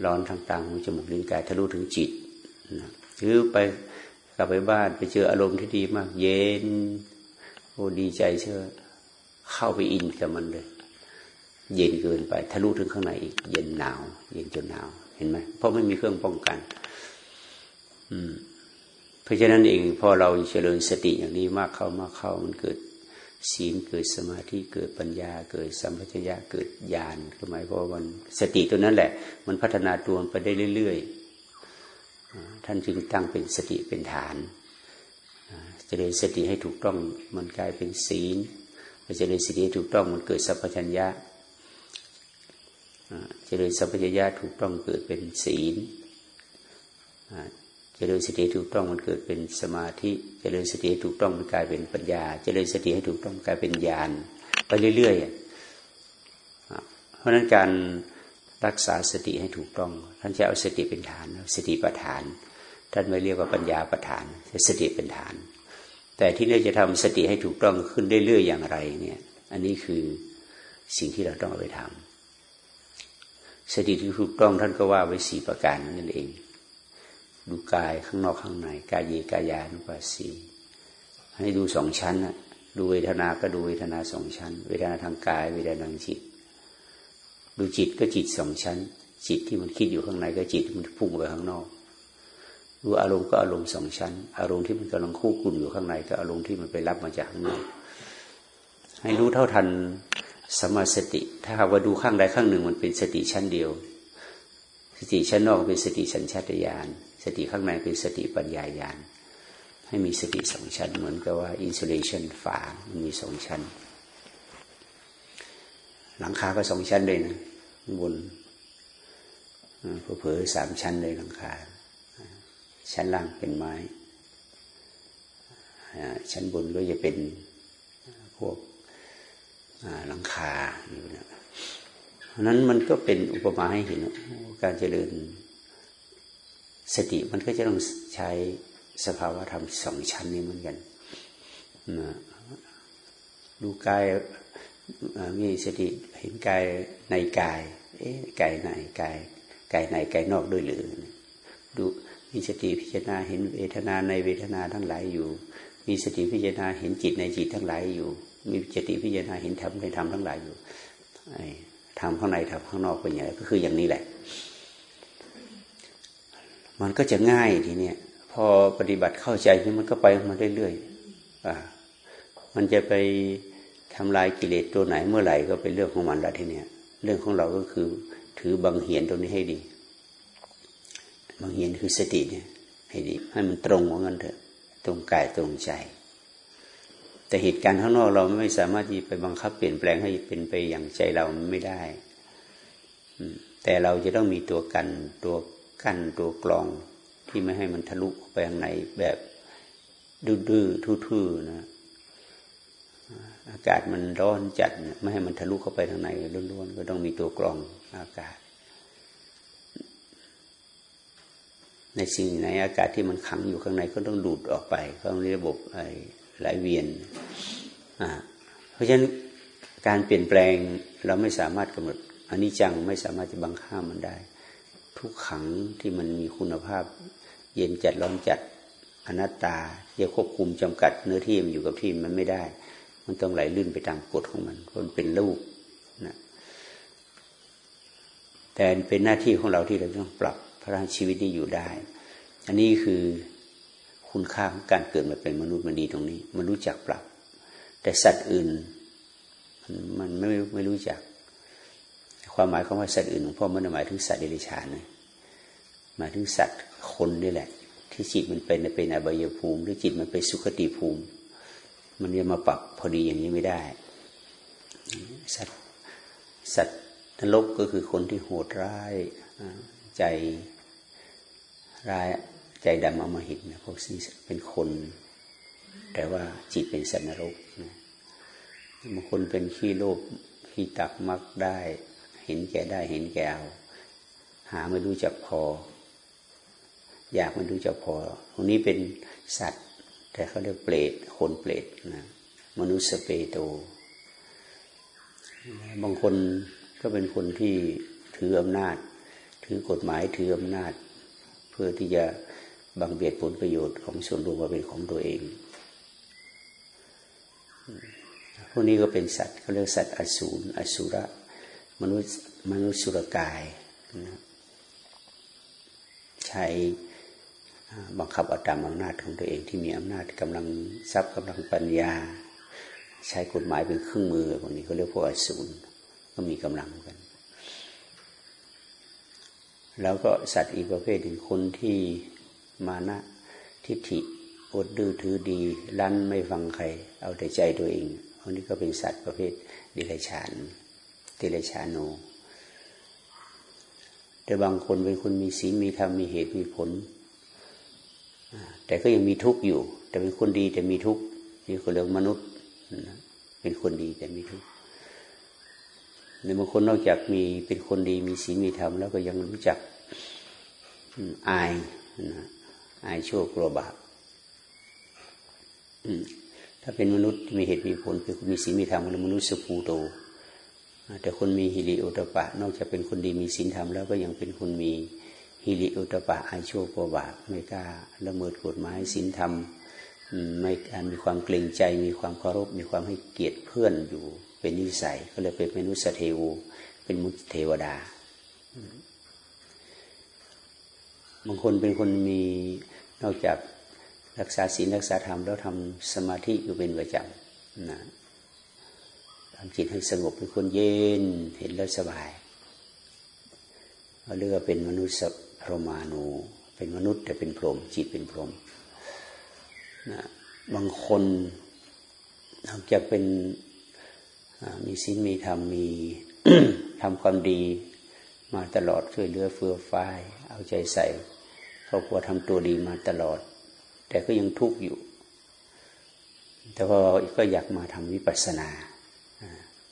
ร้อนทางตาหูจมูกลิ้นกายทะลุถึงจิตนะหรือไปกลับไปบ้านไปเจออารมณ์ที่ดีมาก เย็นโอ้ดีใจเชื่อเข้าไปอินกับมันเลย เย็นเกินไปทะลุถึงข้างในอีก เย็นหนาว เย็นจนหนาว เห็นไหมเพราะไม่มีเครื่องป้องกัน อืม เพราะฉะนั้นเองพอเราเจริญสติอย่างนี้มากเข้ามากเข้ามันเกิดศีลเกิดสมาธิเกิดปัญญา เกิดสัมปชัญญะเกิดญาณก็หมายความว่ามันสติตัวนั้นแหละ มันพัฒนาตัวไปได้เรื่อยๆท่านจึงตั้งเป็นสติเป็นฐานเจริญสติให้ถูกต้องมันกลายเป็นศีลเจริญสติให้ถูกต้องมันเกิดสัมปชัญญะ เจริญสัมปชัญญะถูกต้องเกิดเป็นศีลเจริญสติถูกต้องมันเกิดเป็นสมาธิ เจริญสติถูกต้องมันกลายเป็นปัญญา เจริญสติให้ถูกต้องกลายเป็นญาณไปเรื่อยๆ เพราะนั้นการรักษาสติให้ถูกต้อง ท่านจะเอาสติเป็นฐาน สติประฐาน ท่านไม่เรียกว่าปัญญาประฐานสติเป็นฐาน แต่ที่นี่จะทำสติให้ถูกต้องขึ้นเรื่อยๆอย่างไรเนี่ย อันนี้คือสิ่งที่เราต้องเอาไปทำ สติที่ถูกต้องท่านก็ว่าไว้สี่ประการนั่นเอง ดูกายข้างนอกข้างในกายเยกายานุปัสสีให้ดูสองชั้นนะดูเวทนาก็ดูเวทนาสองชั้น เวทนาทางกายเวทนาทางจิต ดูจิตก็จิตสองชั้น จิตที่มันคิดอยู่ข้างในก็จิตมันพุ่งไปข้างนอก ดูอารมณ์ก็อารมณ์สองชั้น อารมณ์ที่มันกำลังคู่กุ่นอยู่ข้างในก็อารมณ์ที่มันไปรับมาจากข้างนอกให้รู้เท่าทัน สมาสติ ถ้าหากว่าดูข้างใดข้างหนึ่งมันเป็นสติชั้นเดียว สติชั้นนอกเป็นสติสัญชาตญาณสติข้างในเป็นสติปัญญาญาณให้มีสติสองชั้นเหมือนกับว่าอินซูเลชันฝามันมีสองชั้น หลังคาก็สองชั้นเลยนะบนเผลอสามชั้นเลยหลังคา ชั้นล่างเป็นไม้ชั้นบนก็จะเป็นพวก หลังคาเพราะนั้นมันก็เป็นอุปมาให้เห็นการเจริญสติมันก็จะต้องใช้สภาวะธรรมสองชั้นนี้เหมือนกันนะดูกายมีสติเห็นกายในกาย เอ๊ะกายในกายกายในกายนอกด้วยหรือดูมีสติพิจารณาเห็นเวทนาในเวทนาทั้งหลายอยู่ มีสติพิจารณาเห็นจิตในจิตทั้งหลายอยู่ มีสติพิจารณาเห็นธรรมในธรรมทั้งหลายอยู่ทำข้างในทำข้างนอกเป็นอย่างไรก็คืออย่างนี้แหละ มันก็จะง่ายทีเนี้ยพอปฏิบัติเข้าใจนี่มันก็ไปมาเรื่อยๆอ่า มันจะไปทำลายกิเลสตัวไหนเมื่อไหร่ก็เป็นเรื่องของมันละทีเนี้ยเรื่องของเราก็คือถือบังเหียนตรงนี้ให้ดีบังเหียนคือสติเนี่ยให้ดี ให้มันตรงของกันเถอะ ตรงกายตรงใจ แต่เหตุการณ์ข้างนอกเราไม่สามารถที่ไปบังคับเปลี่ยนแปลงให้เป็นไปอย่างใจเราไม่ได้ แต่เราจะต้องมีตัวกันตัวกั้นตัวกรองที่ไม่ให้มันทะลุไปข้างในแบบดื้อๆทื่อๆนะอากาศมันร้อนจัดไม่ให้มันทะลุเข้าไปทางในล้วนๆก็ต้องมีตัวกรองอากาศ ในสิ่งในอากาศที่มันขังอยู่ข้างในก็ต้องดูดออกไปเพราะมันระบบไไหลเวียน เพราะฉะนั้นการเปลี่ยนแปลงเราไม่สามารถกำหนดอันิจจังไม่สามารถจะบังคับมันได้ ทุกขังที่มันมีคุณภาพ เย็นจัดร้อนจัดอนัตตาจะควบคุมจำกัดเนื้อที่มันอยู่กับที่มันไม่ได้ มันต้องไหลลื่นไปตามกฎของมันมันเป็นลูกนะแต่เป็นหน้าที่ของเราที่เราต้องปรับพลังชีวิตนี้อยู่ได้ อันนี้คือ คุณค่าของการเกิดมาเป็นมนุษย์มันดีตรงนี้ มันรู้จักปรับ แต่สัตว์อื่น มันไม่ไม่รู้จัก ความหมายของว่าสัตว์อื่นหลวงพ่อม่ได้หมายถึงสัตว์เดรัจฉานนะหมายถึงสัตว์คนนี่แหละ ที่จิตมันเป็นเป็นอบายภูมิหรือจิตมันไปสุขติภูมิ มันจะมาปรับพอดีอย่างนี้ไม่ได้ สัตว์สัตว์นรกก็คือคนที่โหดร้ายใจร้าย ใจดำอมหิตนะพวกนี้เป็นคน แต่ว่าจิตเป็นสัตว์นรกนะบางคนเป็นขี้โลภขี้ตักมักได้ เห็นแก่ได้เห็นแก่เอาหาไม่รู้จักพอ อยากไม่รู้จักพอตรงนี้เป็นสัตว์ แต่เขาเรียกเปรตคนเปรตนะมนุษย์สเปโต บางคนก็เป็นคนที่ถืออำนาจ ถือกฎหมายถืออำนาจ เพื่อที่จะ บังเบียดผลประโยชน์ของส่วนรวมมาเป็นของตัวเองพวกนี้ก็เป็นสัตว์เขาเรียกสัตว์อสูรอสุระมนุษย์มนุษย์สุรกายนะใช้บังคับอาตามอำนาจของตัวเองที่มีอำนาจกำลังทรัพย์กำลังปัญญา ใช้กฎหมายเป็นเครื่องมือพวกนี้เขาเรียกพวกอสูรก็มีกำลังกัน แล้วก็สัตว์อีกประเภทหนึ่งคนที่ มานะทิฏฐิอดดื้อถือดีรั้นไม่ฟังใคร เอาแต่ใจตัวเองอันนี้ก็เป็นสัตว์ประเภทดิเลชานดิเลชานโนแต่บางคนเป็นคนมีศีลมีธรรมมีเหตุมีผล แต่ก็ยังมีทุกข์อยู่ แต่เป็นคนดีแต่มีทุกข์นี่คนเรียกมนุษย์เป็นคนดีแต่มีทุกข์ในบางคนนอกจากมีเป็นคนดีมีศีลมีธรรมแล้วก็ยังรู้จักอายนะ อายชั่วกลัวบาปถ้าเป็นมนุษย์มีเหตุมีผลคือมีศีลมีธรรมเป็นมนุษย์สุภูโต แต่คนมีฮิริโอตปะ นอกจากเป็นคนดีมีศีลธรรมแล้วก็ยังเป็นคนมีฮิริโอตปะอายชั่วกลัวบาปไม่กล้าละเมิดกฎหมายศีลธรรมไม่การมีความเกรงใจ มีความเคารพ มีความให้เกียรติเพื่อนอยู่เป็นนิสัย ก็เลยเป็นมนุษย์เทวูเป็นมุตเทวดา บางคนเป็นคนมี นอกจากรักษาศีลรักษาธรรมแล้วทำสมาธิอยู่เป็นประจำนะทำจิตให้สงบเป็นคนเย็นเห็นแล้วสบายเรียกว่าเป็นมนุษย์พรมานูเป็นมนุษย์แต่เป็นพรหมจิตเป็นพรหมนะบางคนนอกจากเป็นมีศีลมีธรรมมีทำความดีมาตลอดช่วยเหลือเฟื่อฟ้าเอาใจใส่ รอบครัวทำตัวดีมาตลอด แต่ก็ยังทุกข์อยู่ แต่พอก็อยากมาทำวิปัสสนา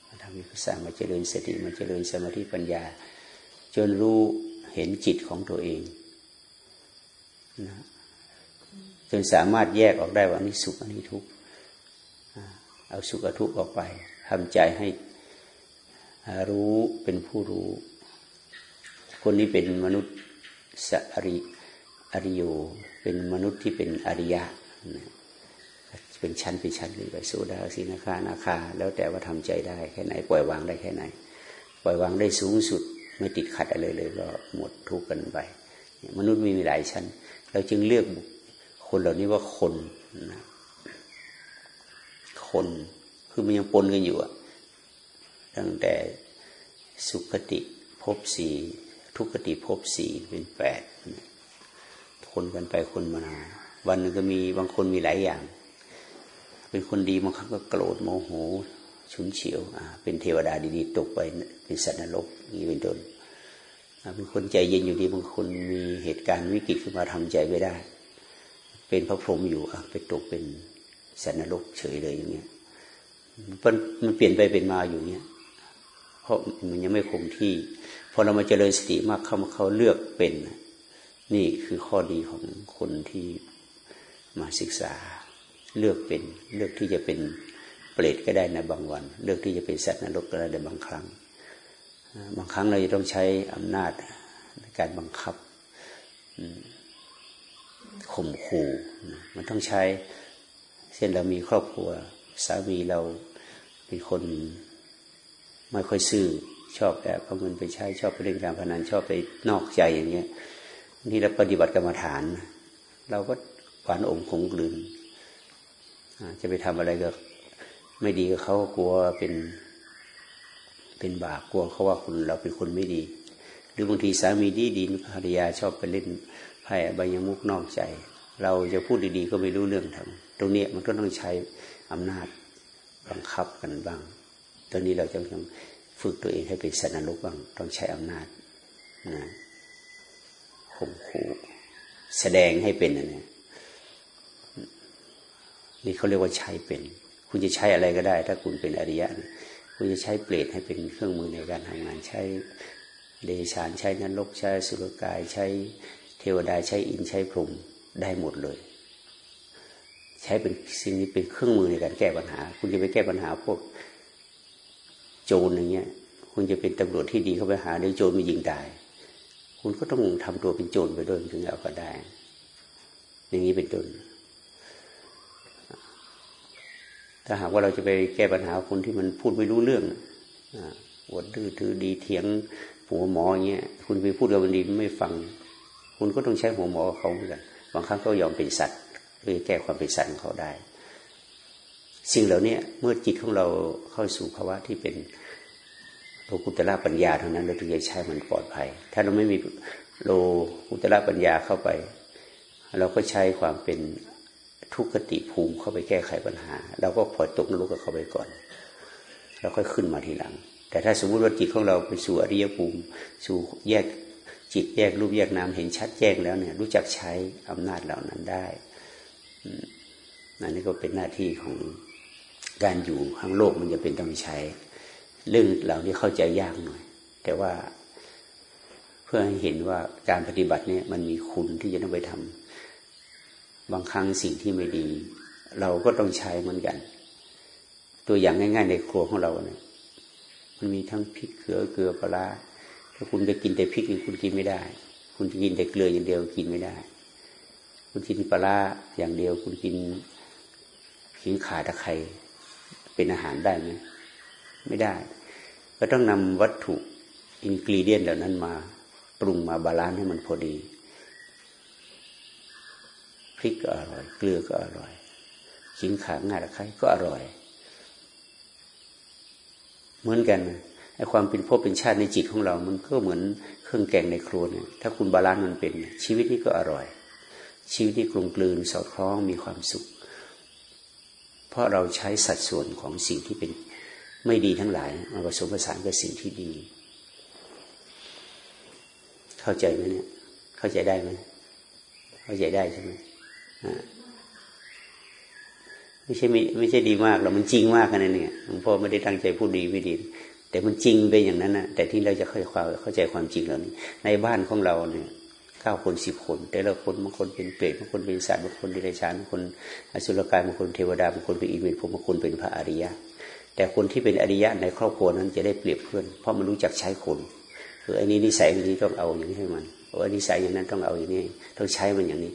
มาทำวิปัสสนามาเจริญสติมาเจริญสมาธิปัญญา จนรู้เห็นจิตของตัวเองนะจนสามารถแยกออกได้ว่านี่สุขอันนี้ทุกข์เอาสุขกับทุกข์ออกไปทำใจให้รู้เป็นผู้รู้ คนนี้เป็นมนุษย์สัริ อริโยเป็นมนุษย์ที่เป็นอริยะเป็นชั้นเป็นชั้นเลยไปสู้ได้สีนาคานาคา แล้วแต่ว่าทำใจได้แค่ไหน ปล่อยวางได้แค่ไหน ปล่อยวางได้สูงสุดไม่ติดขัดอะไรเลยก็หมดทุกข์กันไปมนุษย์มีหลายชั้น เราจึงเลือกคนเหล่านี้ว่าคนนะคนคือมันยังปนกันอยู่อะตั้งแต่สุขติภพสี่ทุกขติภพสี่เป็นแปด คนกันไปคนมา วันหนึ่งก็มีบางคนมีหลายอย่าง เป็นคนดีบางครั้งก็โกรธโมโหฉุนเฉียวเป็นเทวดาดีๆตกไปเป็นสัตว์นรกนี่เป็นต้นเป็นคนใจเย็นอยู่ดีบางคนมีเหตุการณ์วิกฤตขึ้นมาทำใจไม่ได้ เป็นพระพรหมอยู่ไปตกเป็นสัตว์นรกเฉยเลยอย่างเงี้ยมันมันเปลี่ยนไปเป็นมาอยู่เนี้ยเพราะมันยังไม่คงที่พอเรามาเจริญสติมากเข้าเขาเลือกเป็น นี่คือข้อดีของคนที่มาศึกษา เลือกเป็นเลือกที่จะเป็นเปรตก็ได้ในบางวัน เลือกที่จะเป็นสัตว์นรกก็ได้ในบางครั้ง บางครั้งเราจะต้องใช้อำนาจในการบังคับข่มขู่มันต้องใช้เช่นเรามีครอบครัวสามีเราเป็นคนไม่ค่อยซื่อชอบแอบเอาเงินไปใช้ชอบไปเล่นการพนันชอบไปนอกใจอย่างเงี้ย นี่เราปฏิบัติกรรมฐาน เราก็หวานอมคงกลืนจะไปทำอะไรก็ไม่ดีกับเขากลัวเป็นเป็นบาปกลัวเขาว่าคุณเราเป็นคนไม่ดี หรือบางทีสามีดีดีภรรยาชอบไปเล่นภัยอบยมุกนอกใจ เราจะพูดดีๆก็ไม่รู้เรื่องทำตรงนี้มันก็ต้องใช้อำนาจบังคับกันบ้างตอนนี้เราจะต้องฝึกตัวเองให้เป็นสันนุบ้างต้องใช้อำนาจนะ ข่มขู่แสดงให้เป็นนะเนี่ยนี่เขาเรียกว่าใช้เป็น คุณจะใช้อะไรก็ได้ ถ้าคุณเป็นอริยะคุณจะใช้เปรตให้เป็นเครื่องมือในการทำงานใช้เดชานใช้นรกใช้สุรกายใช้เทวดาใช้อินใช้พรหมได้หมดเลย ใช้เป็นสิ่งนี้เป็นเครื่องมือในการแก้ปัญหา คุณจะไปแก้ปัญหาพวกโจรอย่างเงี้ย คุณจะเป็นตำรวจที่ดีเข้าไปหาในโจรมายิงตาย คุณก็ต้องทำตัวเป็นโจรไปด้วยถึงเอาก็ได้ อย่างนี้เป็นต้นถ้าหากว่าเราจะไปแก้ปัญหาคนที่มันพูดไม่รู้เรื่องอวดดื้อถือดีเถียงหัวหมออย่างเงี้ย คุณไปพูดกับมันดีไม่ฟัง คุณก็ต้องใช้หัวหมอเขาเหมือนกันบางครั้งก็ยอมเป็นสัตว์เพื่อแก้ความเป็นสัตว์ของเขาได้ สิ่งเหล่านี้เมื่อจิตของเราเข้าสู่ภาวะที่เป็น โลกุตละปัญญาเท่านั้นเราถึงจะใช้มันปลอดภัย ถ้าเราไม่มีโลกุตละปัญญาเข้าไป เราก็ใช้ความเป็นทุกขติภูมิเข้าไปแก้ไขปัญหา เราก็พอตกนรกกับเขาไปก่อน แล้วค่อยขึ้นมาทีหลัง แต่ถ้าสมมุติว่าจิตของเราไปสู่อริยภูมิ สู่แยกจิตแยกรูปแยกนามเห็นชัดแจ้งแล้วเนี่ย รู้จักใช้อำนาจเหล่านั้นได้อันนี้ก็เป็นหน้าที่ของการอยู่ข้างโลกมันจะเป็นต้องใช้ เรื่องเหล่านี้เข้าใจยากหน่อย แต่ว่าเพื่อให้เห็นว่าการปฏิบัติเนี่ยมันมีคุณที่จะต้องไปทำบางครั้งสิ่งที่ไม่ดี เราก็ต้องใช้เหมือนกัน ตัวอย่างง่าย ๆ ในครัวของเราเนี่ยมันมีทั้งพริกเกลือเกลือปลาถ้าคุณจะกินแต่พริกคุณกินไม่ได้ คุณจะกินแต่เกลืออย่างเดียวกินไม่ได้ คุณกินปลาอย่างเดียว คุณกินขิงขาตะไคร้เป็นอาหารได้ไหม ไม่ได้ ก็ต้องนำวัตถุ ingredient เหล่านั้นมาปรุงมา balance ให้มันพอดีพริกก็อร่อย เกลือก็อร่อยขิงขาง่ายตะไคร้ก็อร่อย เหมือนกันไอ้ความเป็นภพเป็นชาติในจิตของเรา มันก็เหมือนเครื่องแกงในครัวเนี่ยถ้าคุณ balance มันเป็น ชีวิตนี้ก็อร่อย ชีวิตนี้กลมกลืนสอดคล้องมีความสุข เพราะเราใช้สัดส่วนของสิ่งที่เป็น ไม่ดีทั้งหลายมาผสมผสานกับสิ่งที่ดี เข้าใจไหมเนี่ย เข้าใจได้ไหมเข้าใจได้ใช่ไหมไม่ใช่ไม่ไม่ใช่ดีมากหรอกมันจริงมากขนาดนี้หลวงพ่อไม่ได้ตั้งใจพูดดีไม่ดี แต่มันจริงเป็นอย่างนั้นนะแต่ที่เราจะเข้าใจความเข้าใจความจริงเหล่านี้ ในบ้านของเราเนี่ยเก้าคนสิบคน แต่ละคนบางคนเป็นเปรตบางคนเป็นสัตว์บางคนเป็นไรชานบางคนอสุรกายบางคนเทวดาบางคนเป็นอินเวรบางคนเป็นพระอริยะ แต่คนที่เป็นอริยะในครอบครัวนั้นจะได้เปรียบเพื่อนเพราะมันรู้จักใช้คนคืออันนี้นิสัยอย่างนี้ต้องเอาอย่างนี้ให้มันโอ้นิสัยอย่างนั้นต้องเอาอย่างนี้ ต้องใช้มันอย่างนี้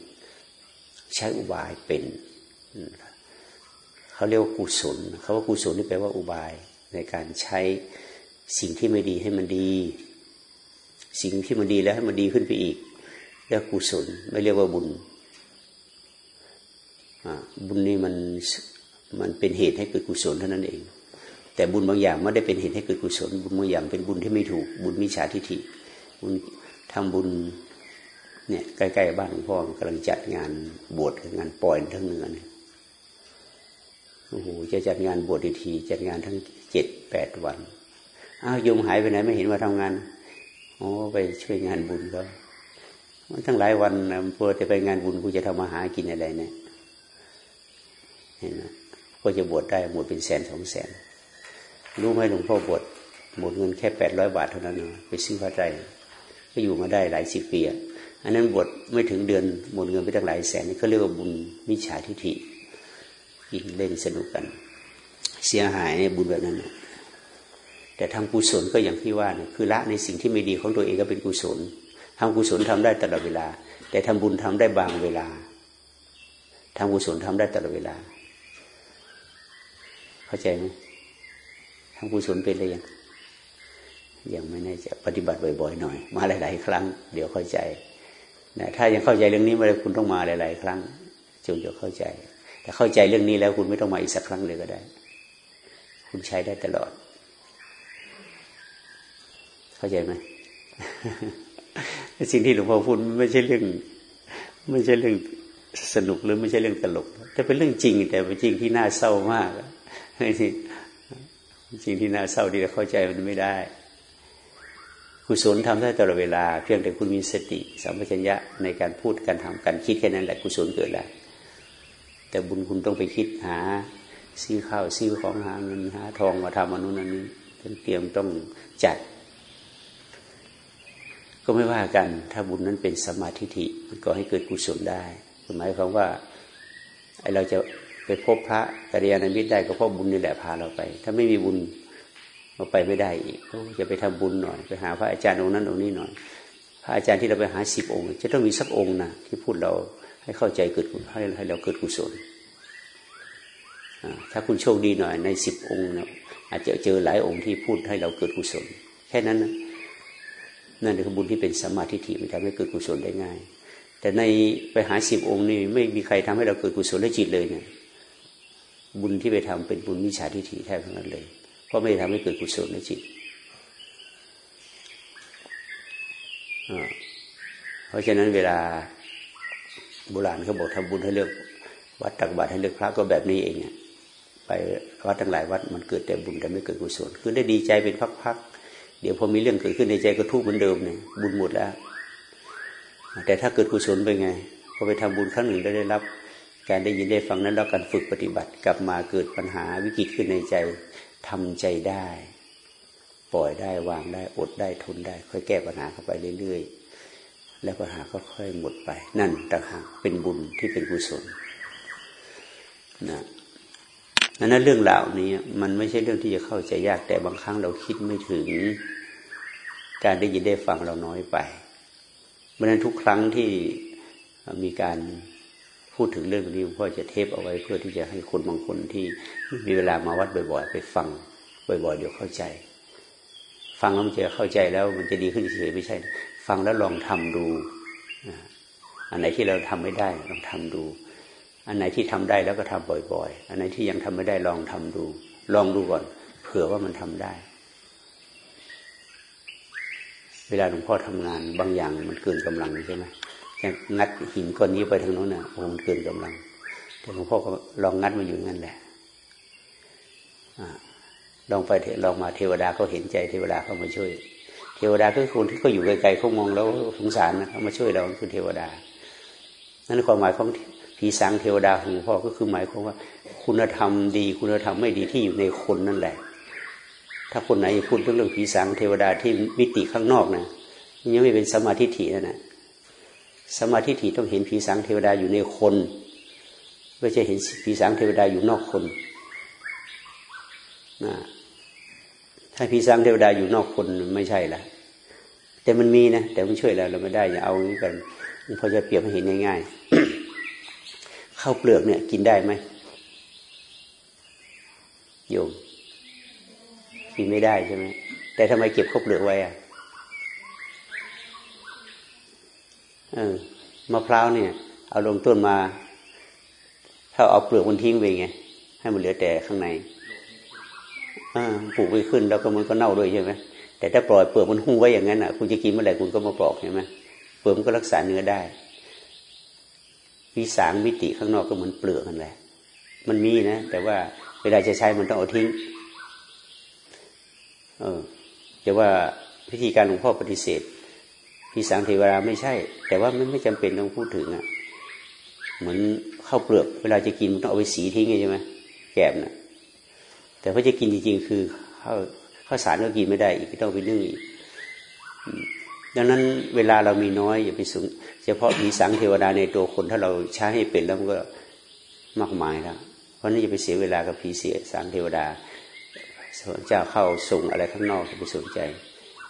ใช้อุบายเป็นเขาเรียกว่ากุศลเขาว่ากุศลนี่แปลว่าอุบายในการใช้สิ่งที่ไม่ดีให้มันดี สิ่งที่มันดีแล้วให้มันดีขึ้นไปอีกเรียกกุศลไม่เรียกว่าบุญบุญนี่มันมันเป็นเหตุให้เกิดกุศลเท่านั้นเอง แต่บุญบางอย่างไม่ได้เป็นเหตุให้เกิดกุศลบุญบางอย่างเป็นบุญที่ไม่ถูกบุญมิจฉาทิฏฐิบุญทำบุญเนี่ยใกล้ๆบ้านหลวงพ่อกำลังจัดงานบวชงานปล่อยทั้งเนือเนี่ยโอ้โหจะจัดงานบวชทีจัดงานทั้งเจ็ดแปดวันอ้าวโยมหายไปไหนไม่เห็นว่าทำงานโอ้ไปช่วยงานบุญก็มันทั้งหลายวันพอจะไปงานบุญกูจะทำมาหากินอะไรเนี่ยเห็นไหมก็จะบวชได้บวชเป็นแสนสองแสน รู้ไหมหลวงพ่อบวชหมดเงินแค่แปดร้อยบาทเท่านั้นเองไปซื้อพระไตรก็อยู่มาได้หลายสิบปีอะอันนั้นบวชไม่ถึงเดือนหมดเงินไปตั้งหลายแสนนี่เขาเรียกว่าบุญมิจฉาทิฏฐิกินเล่นสนุกกัน เสียหายในบุญแบบนั้นแต่ทำกุศลก็อย่างที่ว่าเนี่ยคือละในสิ่งที่ไม่ดีของตัวเองก็เป็นกุศลทำกุศลทำได้ตลอดเวลา แต่ทำบุญทำได้บางเวลาทำกุศลทำได้ตลอดเวลา เข้าใจไหม ทำกุศลเป็นอะไรยังยังไม่แน่ใจปฏิบัติบ่อย ๆ หน่อย มาหลาย ๆ ครั้ง เดี๋ยวเข้าใจนะถ้ายังเข้าใจเรื่องนี้ไม่ได้คุณต้องมาหลาย ๆ ครั้งจนจะเข้าใจ แต่เข้าใจเรื่องนี้แล้วคุณไม่ต้องมาอีกสักครั้งเลยก็ได้ คุณใช้ได้ตลอด เข้าใจไหมสิ่งที่หลวงพ่อพูดไม่ใช่เรื่อง ไม่ใช่เรื่องสนุกหรือไม่ใช่เรื่องตลกแต่เป็นเรื่องจริง แต่เป็นจริงที่น่าเศร้ามากนี่ จริงที่น่าเศร้าที่เราเข้าใจมันไม่ได้กุศลทำได้ตลอดเวลา เพียงแต่คุณมีสติสัมปชัญญะในการพูดการทำการคิดแค่นั้นแหละกุศลเกิดแล้วแต่บุญคุณต้องไปคิดหาซื้อข้าวซื้อของหาเงินหาทองมาทำอนุนันนี้ต้องเตรียมต้องจัด ก็ไม่ว่ากัน ถ้าบุญนั้นเป็นสมาธิิมันก็ให้เกิดกุศลได้หมายความว่าไอเราจะ ไปพบพระกัลยาณมิตรได้ก็เพราะบุญนี่แหละพาเราไป ถ้าไม่มีบุญเราไปไม่ได้อีกจะไปทำบุญหน่อย ไปหาพระอาจารย์องค์นั้นองค์นี้หน่อย พระอาจารย์ที่เราไปหาสิบองค์ จะต้องมีสักองค์นะที่พูดเราให้เข้าใจเกิดให้ให้เราเกิดกุศลถ้าคุณโชคดีหน่อยในสิบองค์นะอาจจะเจอหลายองค์ที่พูดให้เราเกิดกุศล แค่นั้นนะนั่นคือบุญที่เป็นสมาธิถิมันทำให้เกิดกุศลได้ง่าย แต่ในไปหาสิบองค์นี่ไม่มีใครทำให้เราเกิดกุศลและจิตเลยเนี่ย บุญที่ไปทำเป็นบุญมิจฉาทิฏฐิแทบทั้งนั้นเลย เพราะไม่ทำให้เกิดกุศลในจิตเพราะฉะนั้นเวลาโบราณเขาบอกทำบุญให้เลือกวัดตักบาตรให้เลือกพระก็แบบนี้เองไปวัดทั้งหลายวัดมันเกิดแต่บุญแต่ไม่เกิดกุศลคือได้ดีใจเป็นพักๆเดี๋ยวพอมีเรื่องเกิดขึ้นในใจก็ทุกข์เหมือนเดิมเนี่ยบุญหมดแล้ว แต่ถ้าเกิดกุศลไปไงพอไปทำบุญครั้งหนึ่งได้รับ การได้ยินได้ฟังนั้นแล้วการฝึกปฏิบัติกลับมาเกิดปัญหาวิกฤตขึ้นในใจทำใจได้ ปล่อยได้วางได้อดได้ทนได้ ค่อยแก้ปัญหาเข้าไปเรื่อยๆ แล้วปัญหาก็ค่อยหมดไป นั่นต่างหากเป็นบุญที่เป็นกุศลนะนั้นเรื่องรานี้มันไม่ใช่เรื่องที่จะเข้าใจยากแต่บางครั้งเราคิดไม่ถึง การได้ยินได้ฟังเราน้อยไปเพราะนั้นทุกครั้งที่มีการ พูดถึงเรื่องนี้พ่อจะเทปเอาไว้เพื่อที่จะให้คนบางคนที่มีเวลามาวัดบ่อย ๆ ไปฟังบ่อย ๆ เดี๋ยวเข้าใจ ฟังแล้วมันจะเข้าใจแล้วมันจะดีขึ้นเฉยไม่ใช่ ฟังแล้วลองทำดู อันไหนที่เราทำไม่ได้ลองทำดู อันไหนที่ทำได้แล้วก็ทำบ่อย ๆ อันไหนที่ยังทำไม่ได้ลองทำดู ลองดูก่อน เผื่อว่ามันทำได้เวลาหลวงพ่อทำงานบางอย่างมันเกินกำลังใช่ไหม จะงัดหินก้อนนี้ไปทางโน้นน่ะโอ้มันเกินกำลัง แต่หลวงพ่อก็ลองงัดมาอยู่งั้นแหละลองไปลองมาเทวดาเขาเห็นใจเทวดาเขามาช่วย เทวดาคือคนที่เขาอยู่ไกลๆเขามองแล้วสงสารนะเขามาช่วยเราคือเทวดา นั่นความหมายของผีสางเทวดาของพ่อก็คือหมายความว่า คุณธรรมดี คุณธรรมไม่ดีที่อยู่ในคนนั่นแหละ ถ้าคนไหนพูดเรื่องผีสางเทวดาที่มิติข้างนอกนะยังไม่เป็นสมาธิถี่นั่นแหะ สมาธิถี่ต้องเห็นผีสางเทวดาอยู่ในคนไม่ใช่เห็นผีสางเทวดาอยู่นอกคนนะถ้าผีสางเทวดาอยู่นอกคนไม่ใช่ละแต่มันมีนะแต่มันช่วยเราเราไม่ได้อย่าเอางี้กันพอจะเปรียบให้เห็นง่ายๆข้าวเปลือกเนี่ย กินได้ไหมโยมกินไม่ได้ใช่ไหมแต่ทำไมเก็บข้าวเปลือกไว้อะ มะพร้าวเนี่ย เอาลงต้นมา ถ้าเอาเปลือกมันทิ้งไปไง ให้มันเหลือแต่ข้างในปลูกไปขึ้นแล้วก็มันก็เน่าด้วยใช่ไหมแต่ถ้าปล่อยเปลือกมันหุ้งไว้อย่างนั้นอะ คุณจะกินเมื่อไหร่คุณก็มาปลอกใช่ไหมเปลือกมันก็รักษาเนื้อได้วิสางมิติข้างนอกก็เหมือนเปลือกนั่นแหละ มันมีนะ แต่ว่าเวลาจะใช้มันต้องเอาทิ้ง เออแต่ว่าพิธีการหลวงพ่อปฏิเสธ พิสังเทวราไม่ใช่ แต่ว่ามันไม่จำเป็นต้องพูดถึงอะ เหมือนข้าวเปลือกเวลาจะกินต้องเอาไปสีทิ้งใช่ไหมแกบนะ่ะ แต่พอจะกินจริงๆ คือข้าวข้าวสารก็กินไม่ได้ อีกต้องไปนึ่งอีกดังนั้นเวลาเรามีน้อยอย่าไปสูงเฉพาะมีสังเทวดาในตัวคนถ้าเราใช้ให้เป็นแล้วมันก็มากมายแล้ว เพราะนี่จะไปเสียเวลากับผีเสียสังเทวดาเจ้าเข้าส่งอะไรข้างนอกจะไปสนใจ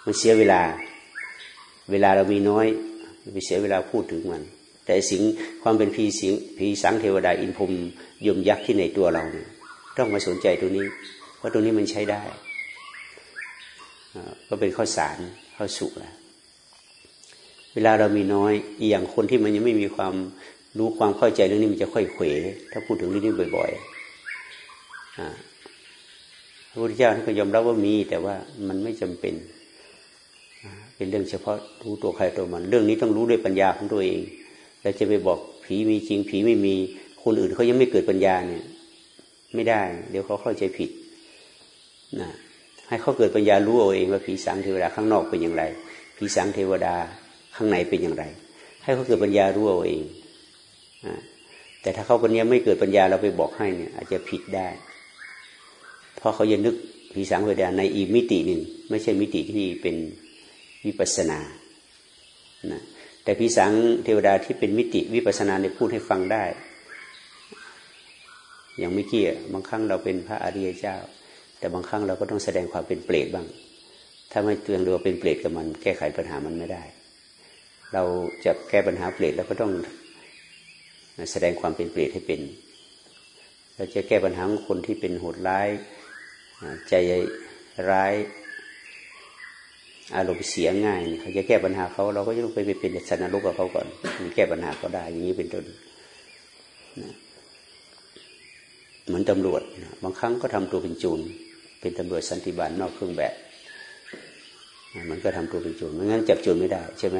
มันเสียเวลา เวลาเรามีน้อยไปเสียเวลาพูดถึงมัน แต่สิ่งความเป็นพีสิงพีสังเทวดาอินพรมยมยักษ์ที่ในตัวเราเนี่ยต้องมาสนใจตัวนี้ เพราะตัวนี้มันใช้ได้ ก็เป็นข้อสารข้อสุกแล้วเวลาเรามีน้อยอย่างคนที่มันยังไม่มีความรู้ความเข้าใจเรื่องนี้มันจะค่อยเขวถ้าพูดถึงเรื่องนี้บ่อยๆพระพุทธเจ้าท่านก็ยอมรับว่ามี แต่ว่ามันไม่จำเป็น เป็นเรื่องเฉพาะรู้ตัวใครตัวมัน เรื่องนี้ต้องรู้ด้วยปัญญาของตัวเองเราจะไปบอกผีมีจริง ผีไม่มีคนอื่นเขายังไม่เกิดปัญญาเนี่ย ไม่ได้ เดี๋ยวเขาเข้าใจผิดนะให้เขาเกิดปัญญารู้เอาเองว่าผีสางเทวดาข้างนอกเป็นอย่างไร ผีสางเทวดาข้างในเป็นอย่างไร ให้เขาเกิดปัญญารู้เอาเองแต่ถ้าเขาปัญญาไม่เกิดปัญญาเราไปบอกให้เนี่ย อาจจะผิดได้ เพราะเขาจะนึกผีสางเทวดาในอีกมิติหนึ่งไม่ใช่มิติที่เป็น วิปัสนานะแต่ผีสางเทวดาที่เป็นมิติวิปัสนาในพูดให้ฟังได้ อย่างไม่เกี่ยบางครั้งเราเป็นพระอริยเจ้า แต่บางครั้งเราก็ต้องแสดงความเป็นเปรตบ้าง ถ้าไม่เตือนเราเป็นเปรตกับมัน แก้ไขปัญหามันไม่ได้ เราจะแก้ปัญหาเปรตเราก็ต้องแสดงความเป็นเปรตให้เป็นเราจะแก้ปัญหาของคนที่เป็นโหดร้าย ใจร้าย อารมณ์เสียง่ายเขาจะแก้ปัญหาเขาเราก็จะต้องไปเป็นสันนรกกับเขาก่อนมีแก้ปัญหาก็ได้ อย่างนี้เป็นต้นเหมือนตำรวจบางครั้งก็ทำตัวเป็นจูน เป็นตำรวจสันติบาลนอกเครื่องแบบมันก็ทำตัวเป็นโจรไม่งั้นจับโจรไม่ได้ใช่ไหม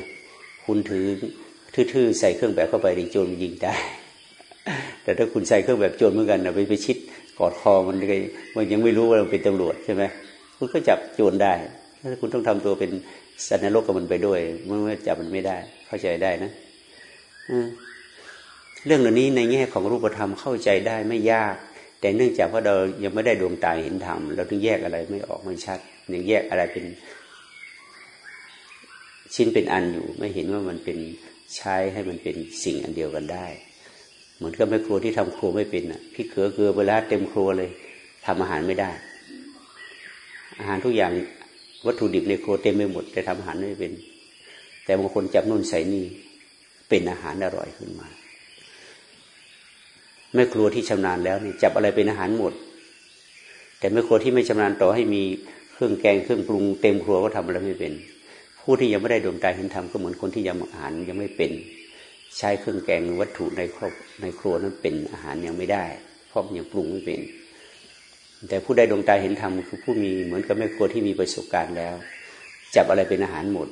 คุณถือทื่อๆใส่เครื่องแบบเข้าไปในโจรยิงได้ แต่ถ้าคุณใส่เครื่องแบบโจรเหมือนกันไปไปชิดกอดคอมันเลยมันยังไม่รู้ว่าเราเป็นตำรวจใช่ไหมคุณก็จับโจรได้ ถ้าคุณต้องทำตัวเป็นสัตว์นรกกับมันไปด้วยเมื่อจับมันไม่ได้ เข้าใจได้นะเรื่องเหล่านี้ในแง่ของรูปธรรมเข้าใจได้ไม่ยาก แต่เนื่องจากว่าเรายังไม่ได้ดวงตาเห็นธรรมเราต้องแยกอะไรไม่ออกไม่ชัดยังแยกอะไรเป็น ชิ้นเป็นอันอยู่ ไม่เห็นว่ามันเป็นใช้ให้มันเป็นสิ่งอันเดียวกันได้ เหมือนกับแม่ครัวที่ทำครัวไม่เป็นอะพี่เขือเกลือเวลาเต็มครัวเลยทำอาหารไม่ได้ อาหารทุกอย่าง วัตถุดิบในครัวเต็มไปหมดแต่ทำอาหารไม่เป็น แต่บางคนจับนุ่นใส่นี่เป็นอาหารอร่อยขึ้นมาแม่ครัวที่ชำนาญแล้วนี่จับอะไรเป็นอาหารหมด แต่แม่ครัวที่ไม่ชำนาญต่อให้มีเครื่องแกงเครื่องปรุงเต็มครัวก็ทำอะไรไม่เป็น ผู้ที่ยังไม่ได้ดวงตาเห็นธรรมก็เหมือนคนที่ยังอาหารยังไม่เป็น ใช้เครื่องแกงวัตถุในครอบในครัวนั้นเป็นอาหารยังไม่ได้เพราะยังปรุงไม่เป็น แต่ผู้ได้ดวงตาเห็นธรรมคือผู้มีเหมือนกับแม่ครัวที่มีประสบการณ์แล้ว จับอะไรเป็นอาหารหมด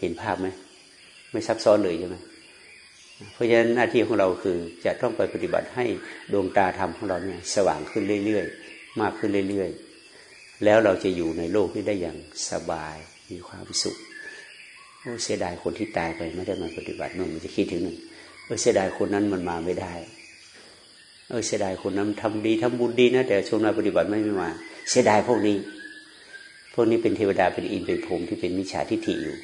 เห็นภาพไหมไม่ซับซ้อนเลยใช่ไหมเพราะฉะนั้นหน้าที่ของเราคือจะต้องไปปฏิบัติให้ดวงตาธรรมของเราเนี่ยสว่างขึ้นเรื่อยๆ มากขึ้นเรื่อยๆ แล้วเราจะอยู่ในโลกที่ได้อย่างสบายมีความสุขโอ้เสียดายคนที่ตายไปไม่ได้มาปฏิบัตินู่นมันจะคิดถึงหนึ่งเสียดายคนนั้นมันมาไม่ได้ เออเสียดายคนนั้นทำดีทำบุญดีนะแต่ช่วงนั้นปฏิบัติไม่มา เสียดายพวกนี้ พวกนี้เป็นเทวดาเป็นอินเป็นพรมที่เป็นมิจฉาทิฏฐิอยู่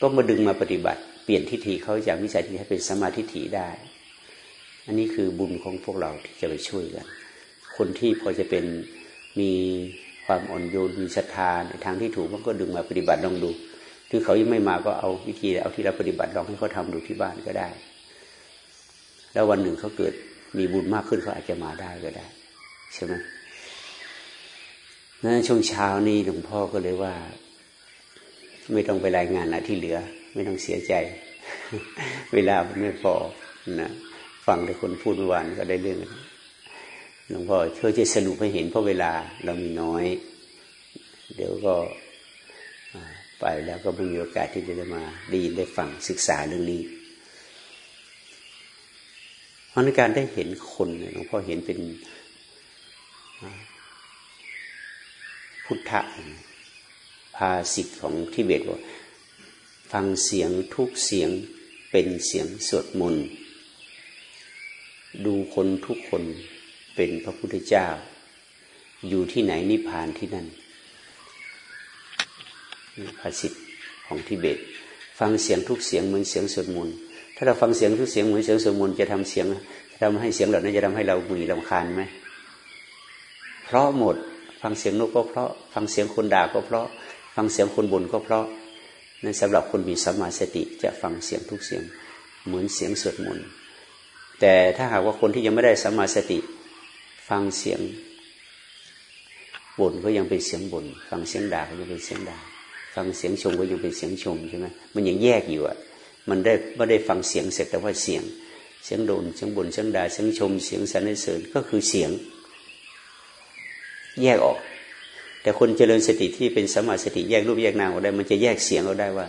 ก็มาดึงมาปฏิบัติ เปลี่ยนทิฏฐิเขาจากมิจฉาทิฏฐิให้เป็นสมาธิฐิได้ อันนี้คือบุญของพวกเราที่จะไปช่วยกันคนที่พอจะเป็นมีความอ่อนโยนมีศรัทธาในทางที่ถูกมันก็ดึงมาปฏิบัติลองดูคือเขายังไม่มาก็เอาวิธีเอาที่เราปฏิบัติลองให้เขาทาดูที่บ้านก็ได้ แล้ววันหนึ่งเขาเกิด มีบุญมากขึ้นเขาอาจจะมาได้ก็ได้ ใช่ไหมนั้นช่วงเช้านี้หลวงพ่อก็เลยว่า ไม่ต้องไปรายงานนะที่เหลือ ไม่ต้องเสียใจ เวลามันไม่พอนะฟังแต่คนพูดเมื่อวานก็ได้เรื่องหลวงพ่อเพื่อจะสรุปให้เห็นเพราะเวลาเรามีน้อย เดี๋ยวก็ไปแล้วก็ไม่มีโอกาสที่จะได้มาได้ยินได้ฟังศึกษาเรื่องนี้ เพราะการได้เห็นคนหลวงพ่อเห็นเป็นพุทธะภาสิทธิ์ของทิเบตว่าฟังเสียงทุกเสียงเป็นเสียงสวดมนต์ดูคนทุกคนเป็นพระพุทธเจ้า อยู่ที่ไหนนิพพานที่นั่นภาสิทธิ์ของทิเบต ฟังเสียงทุกเสียงเหมือนเสียงสวดมนต์ ถ้าเราฟังเสียงทุกเสียงเหมือนเสียงสวดมนต์จะทำเสียงทำให้เสียงเหล่านั้นจะทำให้เราหงุดหงิดรำคาญไหมเพราะหมด ฟังเสียงนกก็เพราะ ฟังเสียงคนด่าก็เพราะ ฟังเสียงคนบ่นก็เพราะนั่นสำหรับคนมีสัมมาสติจะฟังเสียงทุกเสียงเหมือนเสียงสวดมนต์แต่ถ้าหากว่าคนที่ยังไม่ได้สัมมาสติ ฟังเสียงบ่นก็ยังเป็นเสียงบ่นฟังเสียงด่าก็ยังเป็นเสียงด่า ฟังเสียงชมก็ยังเป็นเสียงชมใช่ไหมมันยังแยกอยู่อะ มันได้ไม่ได้ฟังเสียงเสร็จแต่ว่าเสียง เสียงโดนเสียงบนเสียงด่าเสียงชม เสียงสรรเสริญก็คือเสียง แยกออก แต่คนเจริญสติที่เป็นสมาสติแยกรูปแยกนามออกได้ มันจะแยกเสียงเราได้ว่า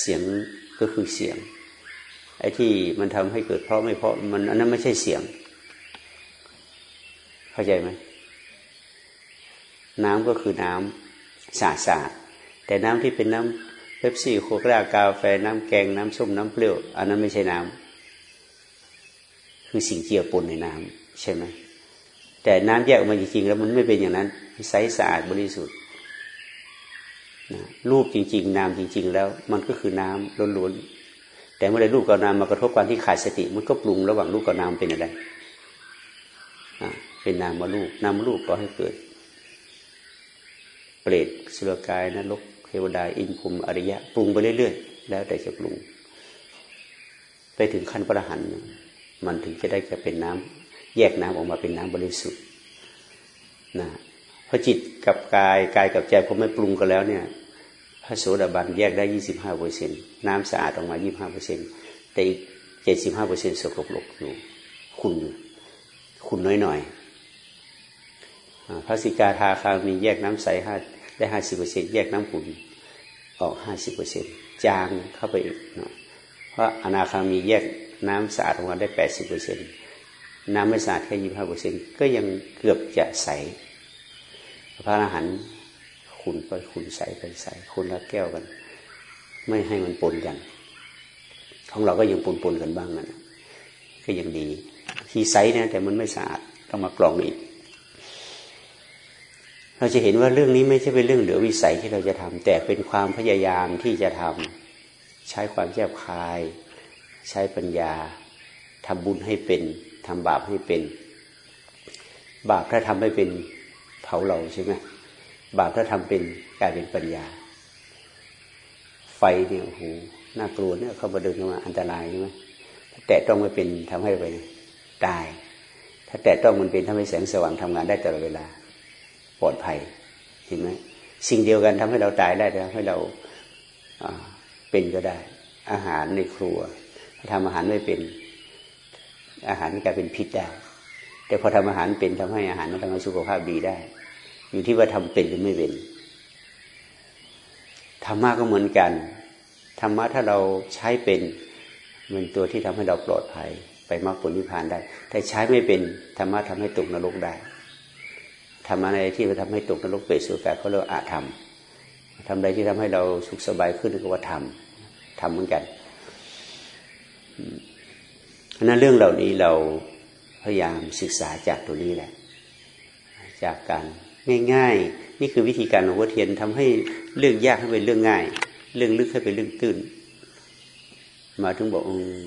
เสียงก็คือเสียง ไอ้ที่มันทำให้เกิดเพราะไม่เพราะมันอันนั้นไม่ใช่เสียง เข้าใจไหมน้ำก็คือน้ำสาสาแต่น้ำที่เป็นน้ำ เป๊ปซี่โคลากาแฟน้ำแกงน้ำส้มน้ำเปรี้ยว อันนั้นไม่ใช่น้ำคือสิ่งเกี่ยวปนในน้ำใช่ไหมแต่น้ำแยกออกมาจริงๆแล้วมันไม่เป็นอย่างนั้นใสสะอาดบริสุทธิ์รูปจริง ๆ นามจริง ๆ แล้ว มันก็คือน้ำล้วนๆแต่เมื่อไรรูปกับนามมากระทบกันที่ขาดสติ มันก็ปรุงระหว่างรูปกับนามเป็นอะไรเป็นนามมารูปนามมารูปก็ให้เกิด เปรตสุรกายนรก เทวดาอินพุมอริยะปรุงไปเรื่อยๆ แล้วแต่จะปรุง ไปถึงขั้นพระหันมันถึงจะได้จะเป็นน้ำแยกน้ำออกมาเป็นน้ำบริสุทธิ์นะพอจิตกับกายกายกับใจพอไม่ปรุงกันแล้วเนี่ยพระโสดาบันแยกได้ยี่สิบห้าเปอร์เซ็นน้ำสะอาดออกมายี่ห้าเปอร์เซ็นแต่อีกเจ็ดสิบห้าเปอร์เซ็นสกปรกอยู่คุณคุณน้อยหน่อยพระสิกาทาคามีแยกน้ำใสห้า ได้ห้าสิบเปอร์เซ็นแยกน้ำขุ่นออกห้าสิบเปอร์เซ็นจางเข้าไปอีกเนาะเพราะอนาคามีแยกน้ำสะอาดออกมาได้แปดสิบเปอร์เซ็นน้ำไม่สะอาดแค่ยี่ห้าเปอร์เซ็นก็ยังเกือบจะใส พระอรหันต์ขุนไปขุนใสไปใสคุณละแก้วกัน ไม่ให้มันปนกัน ของเราก็ยังปนปนกันบ้างนะก็ยังดี ที่ใสนะแต่มันไม่สะอาดต้องมากรองอีก เราจะเห็นว่าเรื่องนี้ไม่ใช่เป็นเรื่องเหลือวิสัยที่เราจะทำแต่เป็นความพยายามที่จะทำใช้ความแยบคาย ใช้ปัญญาทำบุญให้เป็นทำบาปให้เป็น บาปถ้าทำไม่เป็นเผาเราใช่ไหมบาปถ้าทำเป็นกลายเป็นปัญญา ไฟเนี่ยโอ้โหน่ากลัวเนี่ย เขามาเดินเข้ามาอันตรายใช่ไหมแต่ต้องไม่เป็นทำให้ไปตาย ถ้าแต่ต้องมันเป็นทำให้แสงสว่างทำงานได้ตลอดเวลา ปลอดภัยเห็นไหมสิ่งเดียวกันทำให้เราตายได้ทำให้เราเป็นก็ได้ อาหารในครัวทำอาหารไม่เป็นอาหารกลายเป็นพิษได้ แต่พอทำอาหารเป็นทำให้อาหารมันทำให้สุขภาพดีได้ อยู่ที่ว่าทำเป็นหรือไม่เป็นธรรมะก็เหมือนกันธรรมะถ้าเราใช้เป็นมันตัวที่ทำให้เราปลอดภัย ไปมรรคผลนิพพานได้ แต่ใช้ไม่เป็นธรรมะทำให้ตกนรกได้ ทำอะไรที่จะทำให้ตกนรกเปรตสุกาเขาเรียกอาธรรมทำอะไรที่ทำให้เราสุขสบายขึ้นก็ว่าทำทำเหมือนกันนั้นเรื่องเหล่านี้เราพยายามศึกษาจากตัวนี้แหละ จากการง่าย ๆ นี่คือวิธีการของวัวเทียนทำให้เรื่องยากให้เป็นเรื่องง่าย เรื่องลึกให้เป็นเรื่องตื้น มาถึงบอก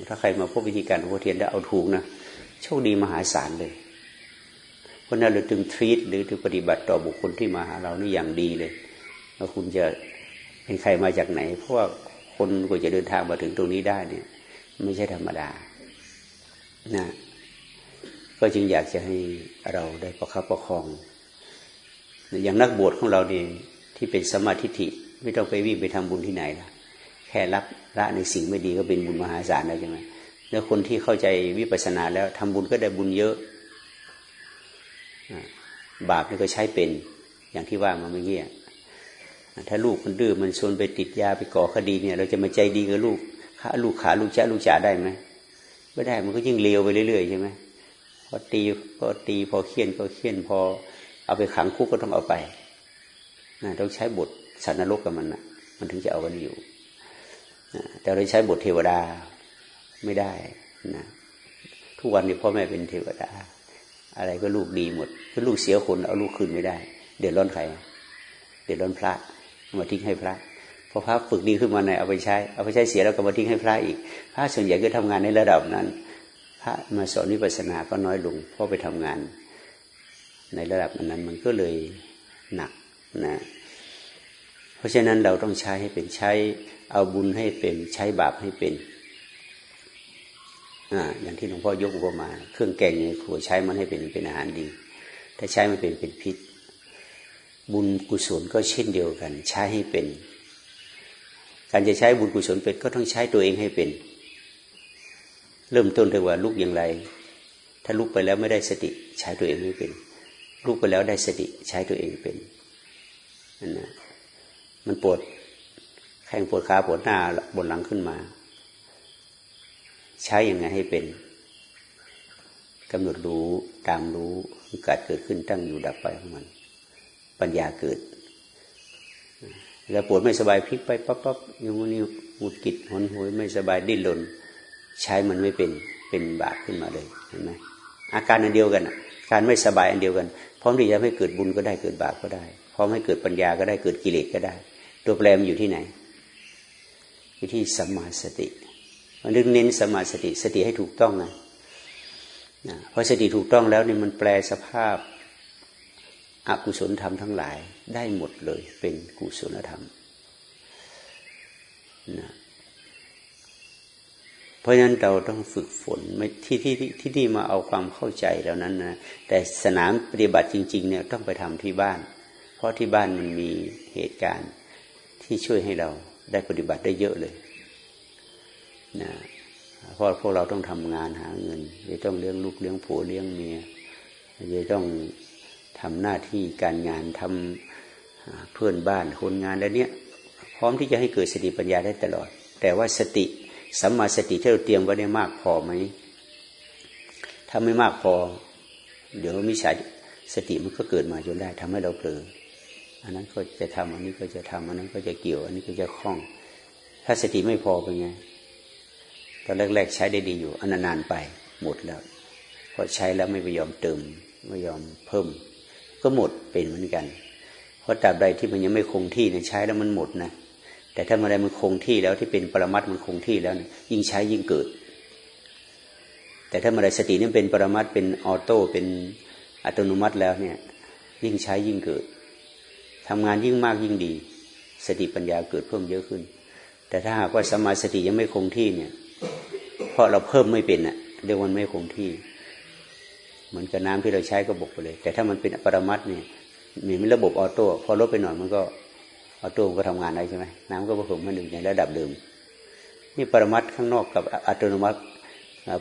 ถ้าใครมาพบวิธีการของวัวเทียนได้เอาถูกนะโชคดีมหาศาลเลย ราะนั้นเราถึงทรีตหรือถึงปฏิบัติต่อบุคคลที่มาหาเรานี่อย่างดีเลยว่าคุณจะเป็นใครมาจากไหน เพราะว่าคนกว่าจะเดินทางมาถึงตรงนี้ได้เนี่ย ไม่ใช่ธรรมดานะก็จึงอยากจะให้เราได้ประคับประคอง อย่างนักบวชของเราเนี่ยที่เป็นสมาธิิไม่ต้องไปวิ่งไปทำบุญที่ไหนละแค่รับละในสิ่งไม่ดีก็เป็นบุญมหาศาลแล้วใช่ไหมแล้วคนที่เข้าใจวิปัสสนาแล้วทำบุญก็ได้บุญเยอะ บาปนี่ก็ใช้เป็นอย่างที่ว่ามาเมื่อกี้ถ้าลูกมันดื้อมันชวนไปติดยาไปก่อคดีเนี่ย เราจะมาใจดีกับลูกขาลูกขาลูกจ้าลูกจ่าได้ไหมไม่ได้มันก็ยิ่งเลวไปเรื่อยๆใช่ไหมพอตีก็ตีพอเคี่ยนก็เคี่ยนพอเอาไปขังคุกก็ต้องเอาไปนะต้องใช้บทสันนรกกับมันนะมันถึงจะเอากันอยู่นะแต่เราใช้บทเทวดาไม่ได้นะทุกวันนี้พ่อแม่เป็นเทวดา อะไรก็ลูกดีหมดถ้าลูกเสียคนเอาลูกคืนไม่ได้ เดือดร้อนใครเดือดร้อนพระมาทิ้งให้พระพอพระฝึกดีขึ้นมาในเอาไปใช้เอาไปใช้เสียแล้วก็มาทิ้งให้พระอีก พระส่วนใหญ่ก็ทำงานในระดับนั้น พระมาสอนวิปัสสนาก็น้อยลงเพราะไปทำงาน ในระดับนั้นมันก็เลยหนักนะเพราะฉะนั้นเราต้องใช้ให้เป็นใช้เอาบุญให้เป็นใช้บาปให้เป็น อย่างที่หลวงพ่อยกอุปมา เครื่องแกงในครัวใช้มันให้เป็นเป็นอาหารดี ถ้าใช้มันเป็นเป็นพิษ บุญกุศลก็เช่นเดียวกัน ใช้ให้เป็น การจะใช้บุญกุศลเป็นก็ต้องใช้ตัวเองให้เป็น เริ่มต้นเลยว่าลุกอย่างไร ถ้าลุกไปแล้วไม่ได้สติใช้ตัวเองไม่เป็นลุกไปแล้วได้สติใช้ตัวเองเป็นนั่นนะมันปวดขข้งปวดขาปวดหน้าบนหลังขึ้นมา ใช้ยังไงให้เป็นกำหนดรู้ตามรู้เกิดเกิดขึ้นตั้งอยู่ดับไปของมัน ปัญญาเกิด แล้วปวดไม่สบายพลิกไปปั๊บปั๊บยังวันนี้หงุดกิดหนหวยไม่สบายดิ้นรนใช้มันไม่เป็นเป็นบาปขึ้นมาเลยเห็นไหมอาการอันเดียวกันการไม่สบายอันเดียวกัน พร้อมที่จะให้เกิดบุญก็ได้เกิดบาปก็ได้ พร้อมให้เกิดปัญญาก็ได้เกิดกิเลสก็ได้ ตัวแปรมันอยู่ที่ไหนอยู่ที่สัมมาสติ มันเน้นสมาสติสติให้ถูกต้องนะนะพอสติถูกต้องแล้วเนี่ยมันแปลสภาพอกุศลธรรมทั้งหลายได้หมดเลยเป็นกุศลธรรมนะเพราะฉะนั้นเราต้องฝึกฝนไม่ที่ที่ที่ที่มาเอาความเข้าใจแล้วนั้นนะแต่สนามปฏิบัติจริง ๆ เนี่ยต้องไปทำที่บ้าน เพราะที่บ้านมันมีเหตุการณ์ที่ช่วยให้เราได้ปฏิบัติได้เยอะเลย นะเพราะพวกเราต้องทำงานหาเงินจะต้องเลี้ยงลูกเลี้ยงผัวเลี้ยงเมียจะต้องทำหน้าที่การงานทำเพื่อนบ้านคนงานแล้วเนี้ยพร้อมที่จะให้เกิดสติปัญญาได้ตลอด แต่ว่าสติสัมมาสติที่เราเตรียมไว้ได้มากพอไหมถ้าไม่มากพอ เดี๋ยวมิจฉาสติมันก็เกิดมาจนได้ทำให้เราเผลออันนั้นก็จะทำอันนี้ก็จะทำอันนั้นก็จะเกี่ยว อันนี้ก็จะคล้อง ถ้าสติไม่พอเป็นไง ตอนแรกๆใช้ได้ดีอยู่อันนานๆไปหมดแล้วพอใช้แล้วไม่ไปยอมเติมไม่ยอมเพิ่ม ก็หมดเป็นเหมือนกัน เพราะตราบใดที่มันยังไม่คงที่เนี่ยใช้แล้วมันหมดนะแต่ถ้าเมื่อไรมันคงที่แล้วที่เป็นปรมัตมันคงที่แล้วยิ่งใช้ยิ่งเกิด แต่ถ้าเมื่อไรสตินี่เป็นปรมัตถ์เป็น auto เป็นอัตโนมัติแล้วเนี่ย ยิ่งใช้ยิ่งเกิดทำงานยิ่งมากยิ่งดี สติปัญญาเกิดเพิ่มเยอะขึ้น แต่ถ้าหากว่าสัมมาสติยังไม่คงที่เนี่ย เพราะเราเพิ่มไม่เป็นอะเรียกมันไม่คงที่ เหมือนกับน้ำที่เราใช้ก็บกไปเลย แต่ถ้ามันเป็นปรมัตถ์เนี่ยมีระบบ auto พอลดไปหน่อยมันก็ auto ก็ทำงานได้ใช่ไหมน้ำก็ผสมมาหนึ่งในระดับเดิมนี่ปรมัตข้างนอกกับอัตโนมัติ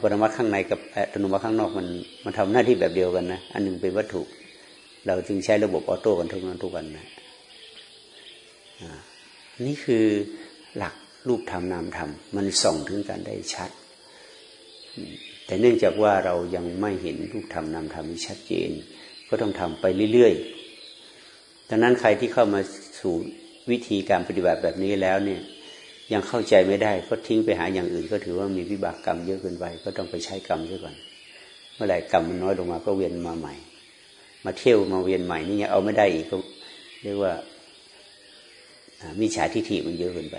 ปรมัตข้างในกับอัตโนมัติข้างนอกมันมันทำหน้าที่แบบเดียวกันนะอันหนึ่งเป็นวัตถุ เราจึงใช้ระบบออโต้กันทุกวันทุกวันนะนี่คือหลักรูปธรรมนามธรรมมันส่องถึงกันได้ชัด แต่เนื่องจากว่าเรายังไม่เห็นรูปธรรมนามธรรมที่ชัดเจน ก็ต้องทำไปเรื่อยๆดังนั้นใครที่เข้ามาสู่วิธีการปฏิบัติแบบนี้แล้วเนี่ยยังเข้าใจไม่ได้ก็ทิ้งไปหาอย่างอื่น ก็ถือว่ามีวิบากกรรมเยอะเกินไปก็ต้องไปใช้กรรมด้วยก่อนเมื่อไหร่กรรมมันน้อยลงมาก็เวียนมาใหม่ มาเที่ยวมาเวียนใหม่นี่ยังเอาไม่ได้อีกก็เรียกว่ามิจฉาทิฏฐิมันเยอะเกินไป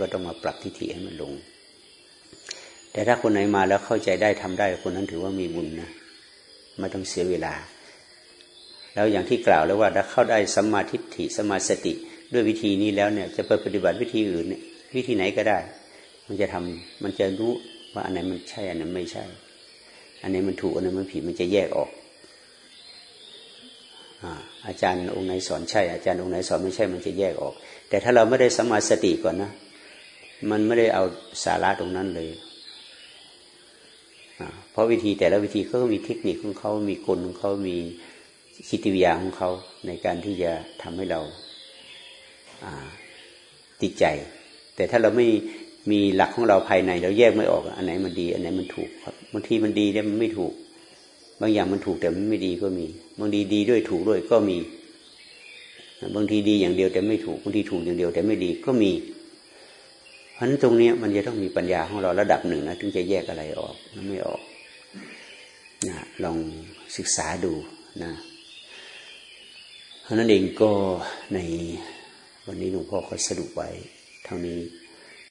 ก็ต้องมาปรับทิฏฐิให้มันลง แต่ถ้าคนไหนมาแล้วเข้าใจได้ทำได้ คนนั้นถือว่ามีบุญนะไม่ต้องเสียเวลา แล้วอย่างที่กล่าวแล้วว่าถ้าเข้าได้สัมมาทิฏฐิสัมมาสติด้วยวิธีนี้แล้วเนี่ยจะไปปฏิบัติวิธีอื่นเนี่ยวิธีไหนก็ได้ มันจะทำมันจะรู้ว่าอันไหนมันใช่อันไหนไม่ใช่ อันไหนมันถูกอันไหนมันผิดมันจะแยกออกอาจารย์องค์ไหนสอนใช่ อาจารย์องค์ไหนสอนไม่ใช่มันจะแยกออก แต่ถ้าเราไม่ได้สัมมาสติก่อนนะ มันไม่ได้เอาสาระตรงนั้นเลย เพราะวิธีแต่ละวิธีเขาก็มีเทคนิคของเขามีกลของเขามีคิดวิทยาของเขาในการที่จะทำให้เราติดใจ แต่ถ้าเราไม่มีหลักของเราภายใน เราแยกไม่ออกอันไหนมันดี อันไหนมันถูกครับบางทีมันดีแต่มันไม่ถูก บางอย่างมันถูกแต่มันไม่ดีก็มี บางทีดีด้วยถูกด้วยก็มี บางทีดีอย่างเดียวแต่ไม่ถูกบางทีถูกอย่างเดียวแต่ไม่ดีก็มี เพราะนั้นตรงนี้มันจะต้องมีปัญญาของเราระดับหนึ่งนะถึงจะแยกอะไรออกมันไม่ออกนะลองศึกษาดูนะเพราะนั้นเองก็ในวันนี้หลวงพ่อก็สรุปไว้เท่านี้